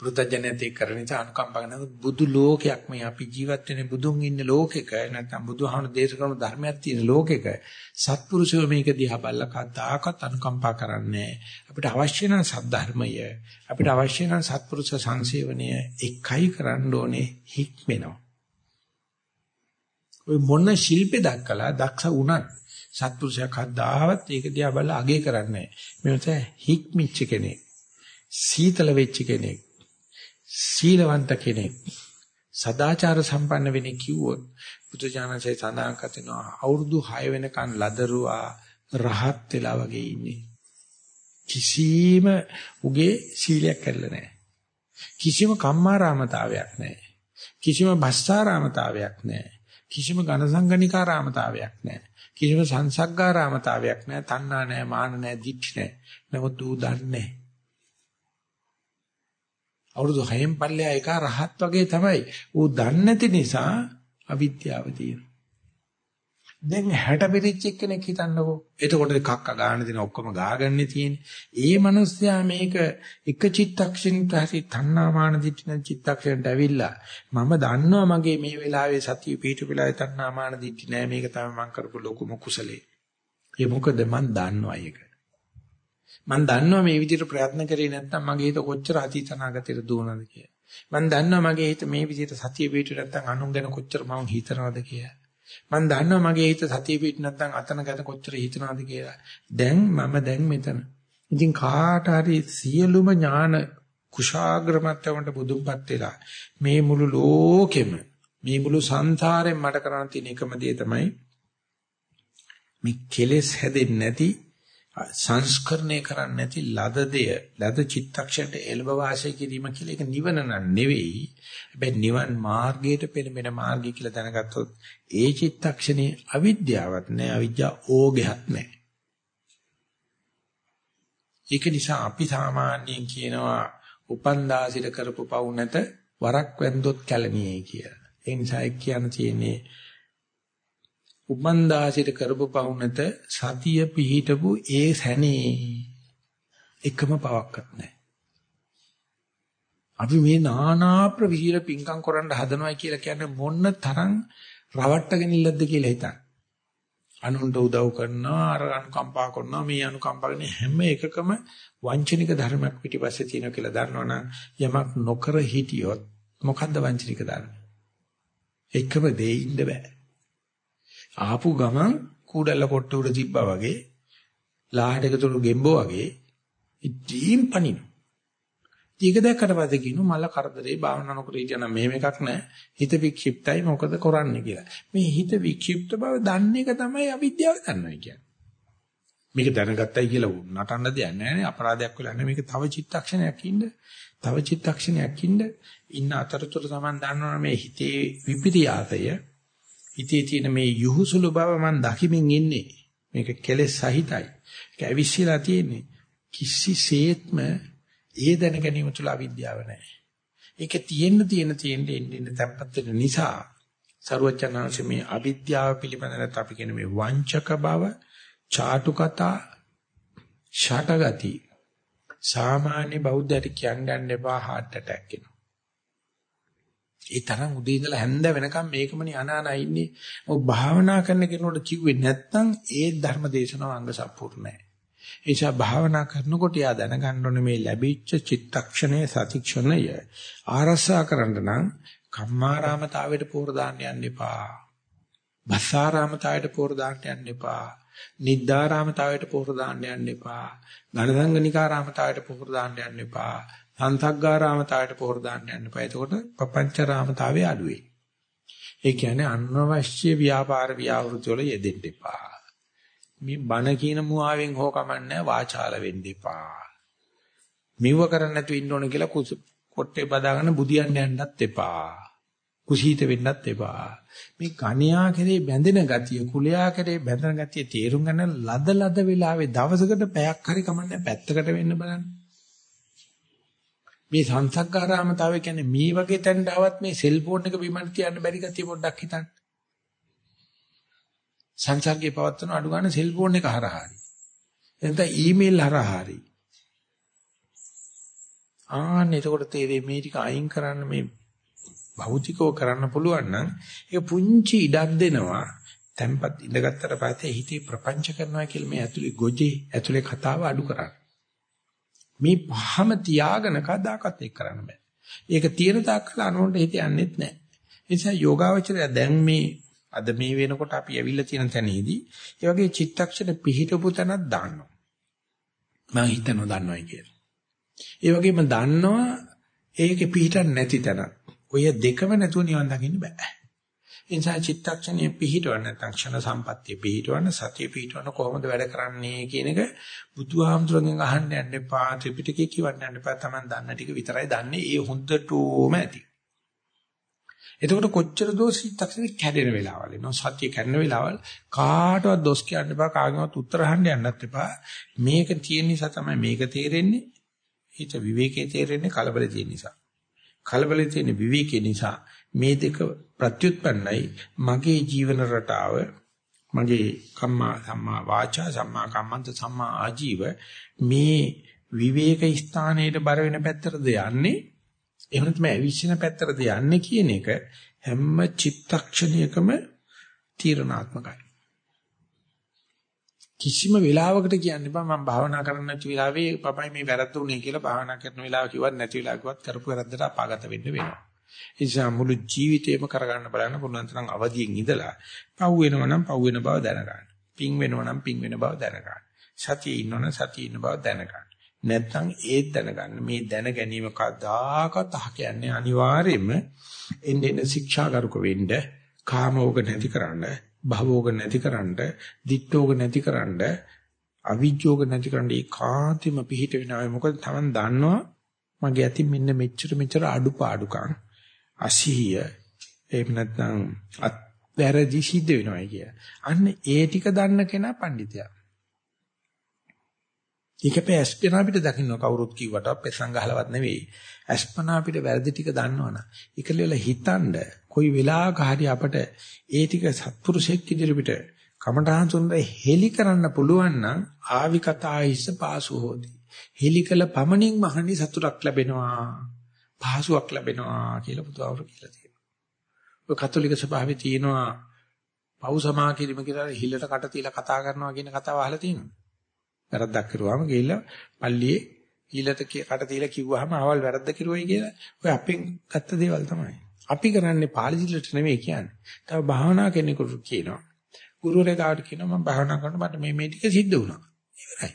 පෘතජනයත් එක්ක කරන නිසා අනුකම්පා කරන බුදු ලෝකයක් මේ අපි ජීවත් වෙන බුදුන් ඉන්න ලෝකෙක. නැත්නම් බුදුහාමුදුරු දේශකරන ධර්මයක් තියෙන ලෝකෙක. සත්පුරුෂයෝ මේක දිහා බලලා කද්දාකත් අනුකම්පා කරන්නේ අපිට අවශ්‍ය නම් සද්ධර්මය. අපිට අවශ්‍ය නම් සත්පුරුෂ සංසේවනය එකයි කරන්න ඕනේ හික්මෙනවා. ඔය මොන ශිල්පේ දක්කලා දක්ෂ වුණත් සත්පුරුෂයා කද්දාවත් ඒක දිහා බලලා අගේ කරන්නේ නැහැ. මේ හික්මිච්ච කෙනෙක් සීතල වෙච්ච කෙනෙක් සීලවන්ත කෙනෙක්. සදාචාර සම්පන්න වෙන්නේ කිව්වොත් බුදුජානකසේ සඳහන් කරනවා අවුරුදු 6 වෙනකන් ලදරුවා රහත් වෙලා වගේ ඉන්නේ. කිසිම උගේ සීලයක් කළා නැහැ. කිසිම කම්මාරාමතාවයක් නැහැ. කිසිම භස්සාරාමතාවයක් නැහැ. කිසිම ඝනසංගනිකාරාමතාවයක් නැහැ. කිසිම සංසග්ගාරාමතාවයක් නැහැ. තණ්හා නැහැ මාන නැහැ දික්ෂ නැහැ. නමුත් ඌ දන්නේ අවුරුදු 6න් පල්ලෙහා එක රහත් වගේ තමයි. ඌ දන්නේ නැති නිසා අවිද්‍යාව තියෙනවා. දැන් 60 පිරිච්ච කෙනෙක් හිතන්නකෝ. එතකොට කක්ක ගන්න දෙන ඔක්කොම ගාගන්නේ තියෙන්නේ. ඒ මනුස්සයා මේක එක චිත්තක්ෂණික හරි තණ්හාමාන දිට්ඨින චිත්තක්ෂණයට ඇවිල්ලා මම දන්නවා මගේ මේ වෙලාවේ සතිය පිටු වෙලාවේ තණ්හාමාන දිට්ඨි නෑ මේක තමයි මම කරපු ලොකුම කුසලේ. ඒ මොකද මම දන්නවා ඒක. මම දන්නවා මේ විදිහට ප්‍රයත්න කරේ නැත්නම් මගේ හිත කොච්චර අතීත අනාගතයට දුවනද කියලා. මම දන්නවා මගේ හිත මේ විදිහට සතිය පිටු නැත්නම් අනුන් ගැන කොච්චර මම හිතනවද කියලා. මම දන්නවා මගේ හිත සතිය පිටු නැත්නම් අතන ගැන කොච්චර හිතනවද කියලා. දැන් මම දැන් මෙතන. ඉතින් කාට හරි සියලුම ඥාන කුශාග්‍රමත්වයට බුදුන්පත් වෙලා මේ මුළු ලෝකෙම මේ මුළු සංසාරෙම මට කරන්න තියෙන එකම දේ තමයි මේ කෙලෙස් හැදෙන්නේ නැති සංස්කරණය කරන්නේ නැති ලද දෙය ලද චිත්තක්ෂණයට එළඹ වාසය කිරීම කියලා ඒක නිවන නෙවෙයි. හැබැයි නිවන් මාර්ගයට පෙනෙන මාර්ගය කියලා දැනගත්තොත් ඒ චිත්තක්ෂණේ අවිද්‍යාවක් නැහැ අවිද්‍යා ඕගයක් නැහැ. ඒක නිසා අපි සාමාන්‍යයෙන් කියනවා උපන්දාසිට කරපු පව් නැත වරක් වැන්දොත් කැලණියේ කියලා. ඒ නිසා එක් කියන්න තියෙන්නේ උපන්දාසිට කරපු පවුනත සතිය පිහිටපු ඒ සැනේ එකම පවක්වත් නැහැ. අපි මේ නානා ප්‍රවිහිර පිංකම් කරන්න හදනවා කියලා කියන්නේ මොන තරම් රවට්ටගෙන ඉල්ලද්ද කියලා හිතන්න. අනුන්ට උදව් කරනවා අර අනුකම්පා කරනවා මේ අනුකම්පා කරන හැම එකකම වංචනික ධර්මයක් පිටිපස්සේ තියෙනවා කියලා දන්නවනම් යමක් නොකර හිටියොත් මොකද්ද වංචනික ධර්ම? එකම දෙයි ඉන්න බෑ. ආපු ගමන් කූඩල්ල කොට්ට උඩ තිබ්බා වගේ ලාහට එකතුළු ගෙම්බෝ වගේ ඉදීම් පනින. ඊක දැක්කට පස්සේ කියනු මල කරදරේ භාවනා නොකර ඉතින මෙහෙම එකක් නැහැ. හිත වික්ෂිප්තයි මොකද කරන්නේ කියලා. මේ හිත වික්ෂිප්ත බව දන්නේ එක තමයි අවිද්‍යාව දන්නවා කියන්නේ. මේක දැනගත්තයි කියලා නටන්න දෙයක් නැහැ නේ අපරාධයක් වෙලා නැහැ මේක තව චිත්තක්ෂණයක් ඉන්න තව චිත්තක්ෂණයක් ඉන්න ඉන්න අතරතුර තමයි දන්නවනේ මේ හිතේ විපිරියාසය හිතේ තියෙන මේ යහුසුළු බව මම දකිමින් ඉන්නේ. මේක කෙලෙස් සහිතයි. ඒක ඇවිස්සලා තියෙන්නේ. කිසිසේත්ම ඒ දැන ගැනීම තුල අවිද්‍යාව නැහැ. ඒක තියෙන්න තියෙන තියෙන්න ඉන්න තැම්පත් වෙන නිසා ਸਰුවචනාංශ මේ අවිද්‍යාව පිළිබඳ නැත් අපි කියන මේ වංචක බව, ചാටු කතා, ෂටගති සාමාන්‍ය බෞද්ධයට කියන්න යන්න එපා heart attack එනවා. ඒ තරම් උදේ ඉඳලා හැන්ද වෙනකම් මේකමනේ අනානා ඉන්නේ. ඔය භාවනා කරන කෙනෙකුට කිව්වේ නැත්නම් ඒ ධර්ම දේශනාව අංග සම්පූර්ණ නැහැ. ඒ නිසා භාවනා කරනකොට යා දැනගන්න ඕනේ මේ ලැබිච්ච චිත්තක්ෂණයේ සතික්ෂණය ආරසා කරන්න නම් කම්මාරාමතාවයට පෝර දාන්න යන්න එපා. බස්සාරාමතාවයට පෝර දාන්න යන්න එපා. නිද්දාරාමතාවයට පෝර දාන්න යන්න එපා. ඝනසංගනිකාරාමතාවයට පෝර දාන්න යන්න එපා. සංසග්ගාරාමතාවයට පොහොර දාන්න යන්න එපා. එතකොට පపంచරාමතාවේ අඩුවේ. ඒ කියන්නේ අනවශ්‍ය ව්‍යාපාර ව්‍යවෘති වල යෙදෙන්න එපා. මේ බණ කියන මුවාවෙන් හෝ කමන්නේ වාචාල වෙන්න එපා. මිව කරන්න නැතුව ඉන්න ඕන කියලා කොට්ටේ බදාගෙන බුදියන්න යන්නත් එපා. කුසීත වෙන්නත් එපා. මේ කණියා කෙරේ බැඳෙන ගතිය, කුලයා කෙරේ බැඳෙන ගතිය තේරුම් ගන්න ලද ලද වෙලාවේ දවසකට පැයක් හරි කමන්නේ පැත්තකට වෙන්න බලන්න. මේ සංසග්ගාරාමතාවය කියන්නේ මේ වගේ තැනට આવත් මේ සෙල්ෆෝන් එක බිමට තියන්න බැරි ගතිය පොඩ්ඩක් හිතන්න. සංසර්ගයේ පවත්වන අඩු ගන්න සෙල්ෆෝන් එක හරහා හරි. එතන ඊමේල් හරහා හරි. ආන්න එතකොට තේරෙයි මේ ටික අයින් කරන්න මේ භෞතිකව කරන්න පුළුවන් නම් ඒක පුංචි ඉඩක් දෙනවා. tempat ඉඳගත්තට පස්සේ හිතේ ප්‍රපංච කරනවා කියලා මේ ඇතුලේ ගොජේ ඇතුලේ කතාව අඩු කරන්න. මේ පහම තියාගෙන කදාකත් එක් කරන්න බෑ. ඒක තියෙන තාක්කල අනුන්ට හිත යන්නෙත් නෑ. ඒ නිසා යෝගාවචරය දැන් මේ අද මේ වෙනකොට අපි ඇවිල්ලා තියෙන තැනේදී ඒ වගේ චිත්තක්ෂණ පිහිටපු තැනක් දාන්නවා. මම හිතනවා දන්නවයි කියලා. ඒ වගේම දන්නවා ඒකේ පිහිටක් නැති තැනක්. ඔය දෙකම නැතුව නිවන් දකින්න බෑ. ඒ නිසා චිත්තක්ෂණයේ පිහිටවන්න නැත්නම් ක්ෂණ සම්පත්තිය පිහිටවන්න සතිය පිහිටවන්න කොහොමද වැඩ කරන්නේ කියන එක බුදුහාමුදුරගෙන් අහන්න යන්න එපා ත්‍රිපිටකේ කියවන්න යන්න එපා. Taman දන්න ටික විතරයි දන්නේ. ඒ හොඳටම ඇති. එතකොට කොච්චර දෝ චිත්තක්ෂණේ කැඩෙන වෙලාවල් එනවා. සතිය කැඩෙන වෙලාවල් කාටවත් දොස් කියන්න එපා කාගෙවත් උත්තර අහන්න යන්නත් එපා. මේක තියෙන නිසා තමයි මේක තේරෙන්නේ. හිත විවේකයේ තේරෙන්නේ කලබලේ තියෙන නිසා. කලබලේ තියෙන විවේකයේ නිසා මේ දෙක ප්‍රත්‍යুৎපන්නයි. මගේ ජීවන රටාව මගේ කම්මා සම්මා වාචා සම්මා කම්මන්ත සම්මා ආජීව මේ විවේක ස්ථානයේ බර වෙන පැත්තටද යන්නේ? එහෙම නැත්නම් අවිශ්ින පැත්තටද යන්නේ කියන එක හැම චිත්තක්ෂණයකම තීරණාත්මකයි. කිසිම වෙලාවකට කියන්න බෑ මම භාවනා කරන්න නැති වෙලාවේ පපයි මේ වැරද්ද උනේ කියලා භාවනා කරන වෙලාව කිව්වත් නැති වෙලාව කිව්වත් කරපු වැරද්දට අපාගත වෙන්න වෙනවා. නිසා මුළු ජීවිතේම කරගන්න බලන්න පුළුවන් තරම් අවදියෙන් ඉඳලා පව් වෙනවා නම් පව් වෙන බව දැනගන්න. පිං වෙනවා නම් පිං වෙන බව දැනගන්න. සතියේ ඉන්නවනම් සතියේ ඉන්න බව දැනගන්න. නැත්නම් ඒත් දැනගන්න. මේ දැන ගැනීම කදාකත් අහ කියන්නේ අනිවාර්යයෙන්ම එන්නේ එන ශික්ෂාගරුක වෙන්න, කාමෝග නැතිකරන්න, භවෝග නැතිකරන්න, දිත්තෝග නැතිකරන්න, අවිජ්ජෝග නැතිකරන්න ඒකාන්තෙම පිහිට වෙනවා. මොකද Taman දන්නවා මගේ අතින් මෙන්න මෙච්චර මෙච්චර අඩුපාඩුකම් අසීය එහෙම නැත්නම් වැරදි සිද්ධ වෙනවයි කිය. අන්න ඒ ටික දන්න කෙනා පඬිතයා. ඒකපේ අස්පනා පිට දකින්න කවුරුත් කිව්වට පෙසං ගහලවත් නෙවෙයි. අස්පනා පිට වැරදි ටික දන්නවනම් ඒකලෙල හිතනද කොයි වෙලාවක හරි අපට ඒ ටික සත්පුරුෂෙක් ඉදිරියට කමඨාන් සුන්දර හෙලි කරන්න පුළුවන් නම් ආවි කතායිස පාසු හොදී. හෙලි කළ පමණින් මහණි සතුටක් ලැබෙනවා. පහසුවක් ලැබෙනවා කියලා බුදුහාමුදුරු කියලා තියෙනවා. ඔය කතෝලික ස්වභාවයේ තියෙනවා පව් සමා කිරීම කියලා හිලට කට තියලා කතා කරනවා කියන කතාව අහලා තියෙනවා. වැරද්දක් කරුවාම ගිහිල්ලා පල්ලියේ හිලට කට තියලා කිව්වහම අවල් වැරද්ද කිරුවයි කියලා ඔය අපෙන් ගත්ත දේවල් තමයි. අපි කරන්නේ පාලිසිලට නෙමෙයි කියන්නේ. තව භාවනා කෙනෙකුට කියනවා. ගුරුවරයා ගාවට කියනවා මම භාවනා කරනකොට මට මේ මේ ටික සිද්ධ වුණා. ඉවරයි.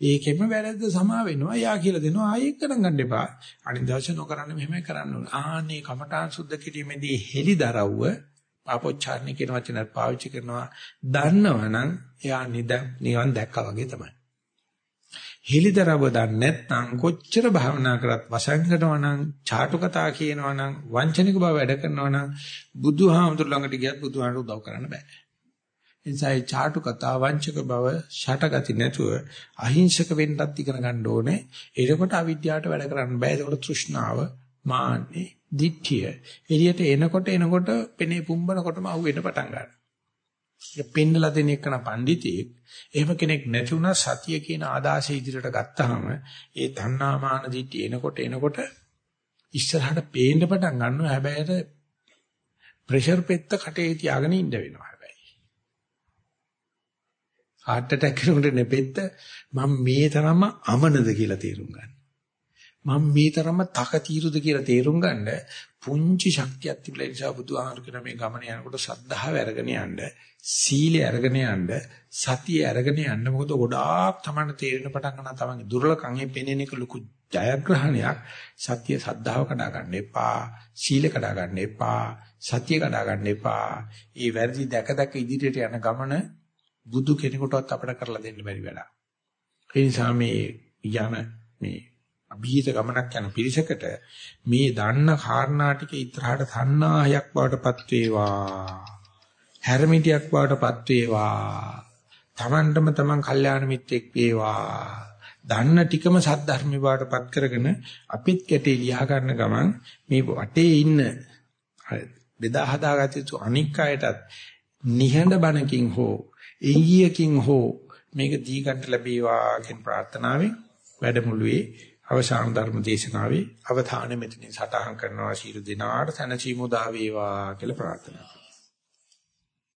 ඒකෙම වැරද්ද සමා වෙනවා. යා කියලා දෙනවා. ආයෙ ගණන් ගන්න එපා. අනිත් දවසේ නොකරන්න මෙහෙමයි කරන්න ඕන. ආන්නේ කමඨාන් සුද්ධ කිරීමේදී හෙලිදරව්ව පාපොච්චාරණ කියන වචනත් පාවිච්චි කරනවා. දන්නවනම් එයා නිවන් දැක්කා වගේ තමයි. හෙලිදරව්ව දන්නේ නැත්නම් කොච්චර භාවනා කරත් වසංගනවා නම් ചാටු කතා කියනවා නම් වංචනික බව වැඩ කරනවා නම් බුදුහාමුදුර ළඟට ගියත් බුදුහාමුදුර උදව් කරන්න බෑ. එනිසා චාටු කතා වංචක බව ෂටගති නැතුව අහිංසක වෙන්නත් ඉගෙන ගන්න ඕනේ. එතකොට අවිද්‍යාවට වැඩ කරන්න බෑ. එතකොට තෘෂ්ණාව, මාන්නේ, දිට්ඨිය එළියට එනකොට එනකොට පෙනේ පුම්බනකොටම අහුවෙන්න පටන් ගන්නවා. ඒක පෙන්නලා දෙන එකන පඬිතෙක් එහෙම කෙනෙක් නැති වුණා සතිය කියන ආදාසය ඉදිරියට ගත්තාම ඒ තණ්හාමාන දිට්ඨිය එනකොට එනකොට ඉස්සරහට පේන්න පටන් ගන්නවා හැබැයි ප්‍රෙෂර් පෙත්ත කටේ තියාගෙන ඉන්න වෙනවා heart attack කෙනෙකුට නෙපෙත්ත මම මේ තරම්ම අමනද කියලා තේරුම් ගන්න. මම මේ තරම්ම තකතිරුද කියලා තේරුම් ගන්න පුංචි ශක්තියක් තිබිලා නිසා බුදුහාමර කියන මේ ගමන යනකොට සද්ධාව අරගෙන යන්න, සීලය අරගෙන යන්න, සතිය අරගෙන යන්න මොකද ගොඩාක් තමයි තේරෙන පටන් ගන්න තමයි දුර්ලකම් මේ පෙනෙන එක ලොකු ජයග්‍රහණයක්. සත්‍ය සද්ධාව කඩා ගන්න එපා, සීල කඩා ගන්න එපා, සතිය කඩා ගන්න එපා. මේ වැරදි දැක දැක ඉදිරියට යන ගමන බුදු කෙනෙකුටවත් අපිට කරලා දෙන්න බැරි වැඩක්. ඒ නිසා මේ යන මේ අභීත ගමනක් යන පිරිසකට මේ දන්න කාරණා ටික ඉතරහට තණ්හායක් බවටපත් වේවා. හැරමිටියක් බවටපත් වේවා. Tamandම Taman කල්යාණ මිත්‍රෙක් වේවා. දන්න ටිකම සද්ධර්මී බවටපත් කරගෙන අපිත් කැටේ ලියා ගන්න ගමන් මේ වටේ ඉන්න බෙදා හදාගත්තු යුතු අනික් අයටත් නිහඬ බණකින් හෝ එංගියකින් හෝ මේක දී ගන්න ලැබේවා කියන ප්‍රාර්ථනාවෙන් වැඩමුළුවේ අවසාන ධර්ම දේශනාවේ අවධානය මෙතනින් සටහන් කරනවා. ශීල දිනාට සනසීමු දා වේවා කියලා ප්‍රාර්ථනා කරනවා.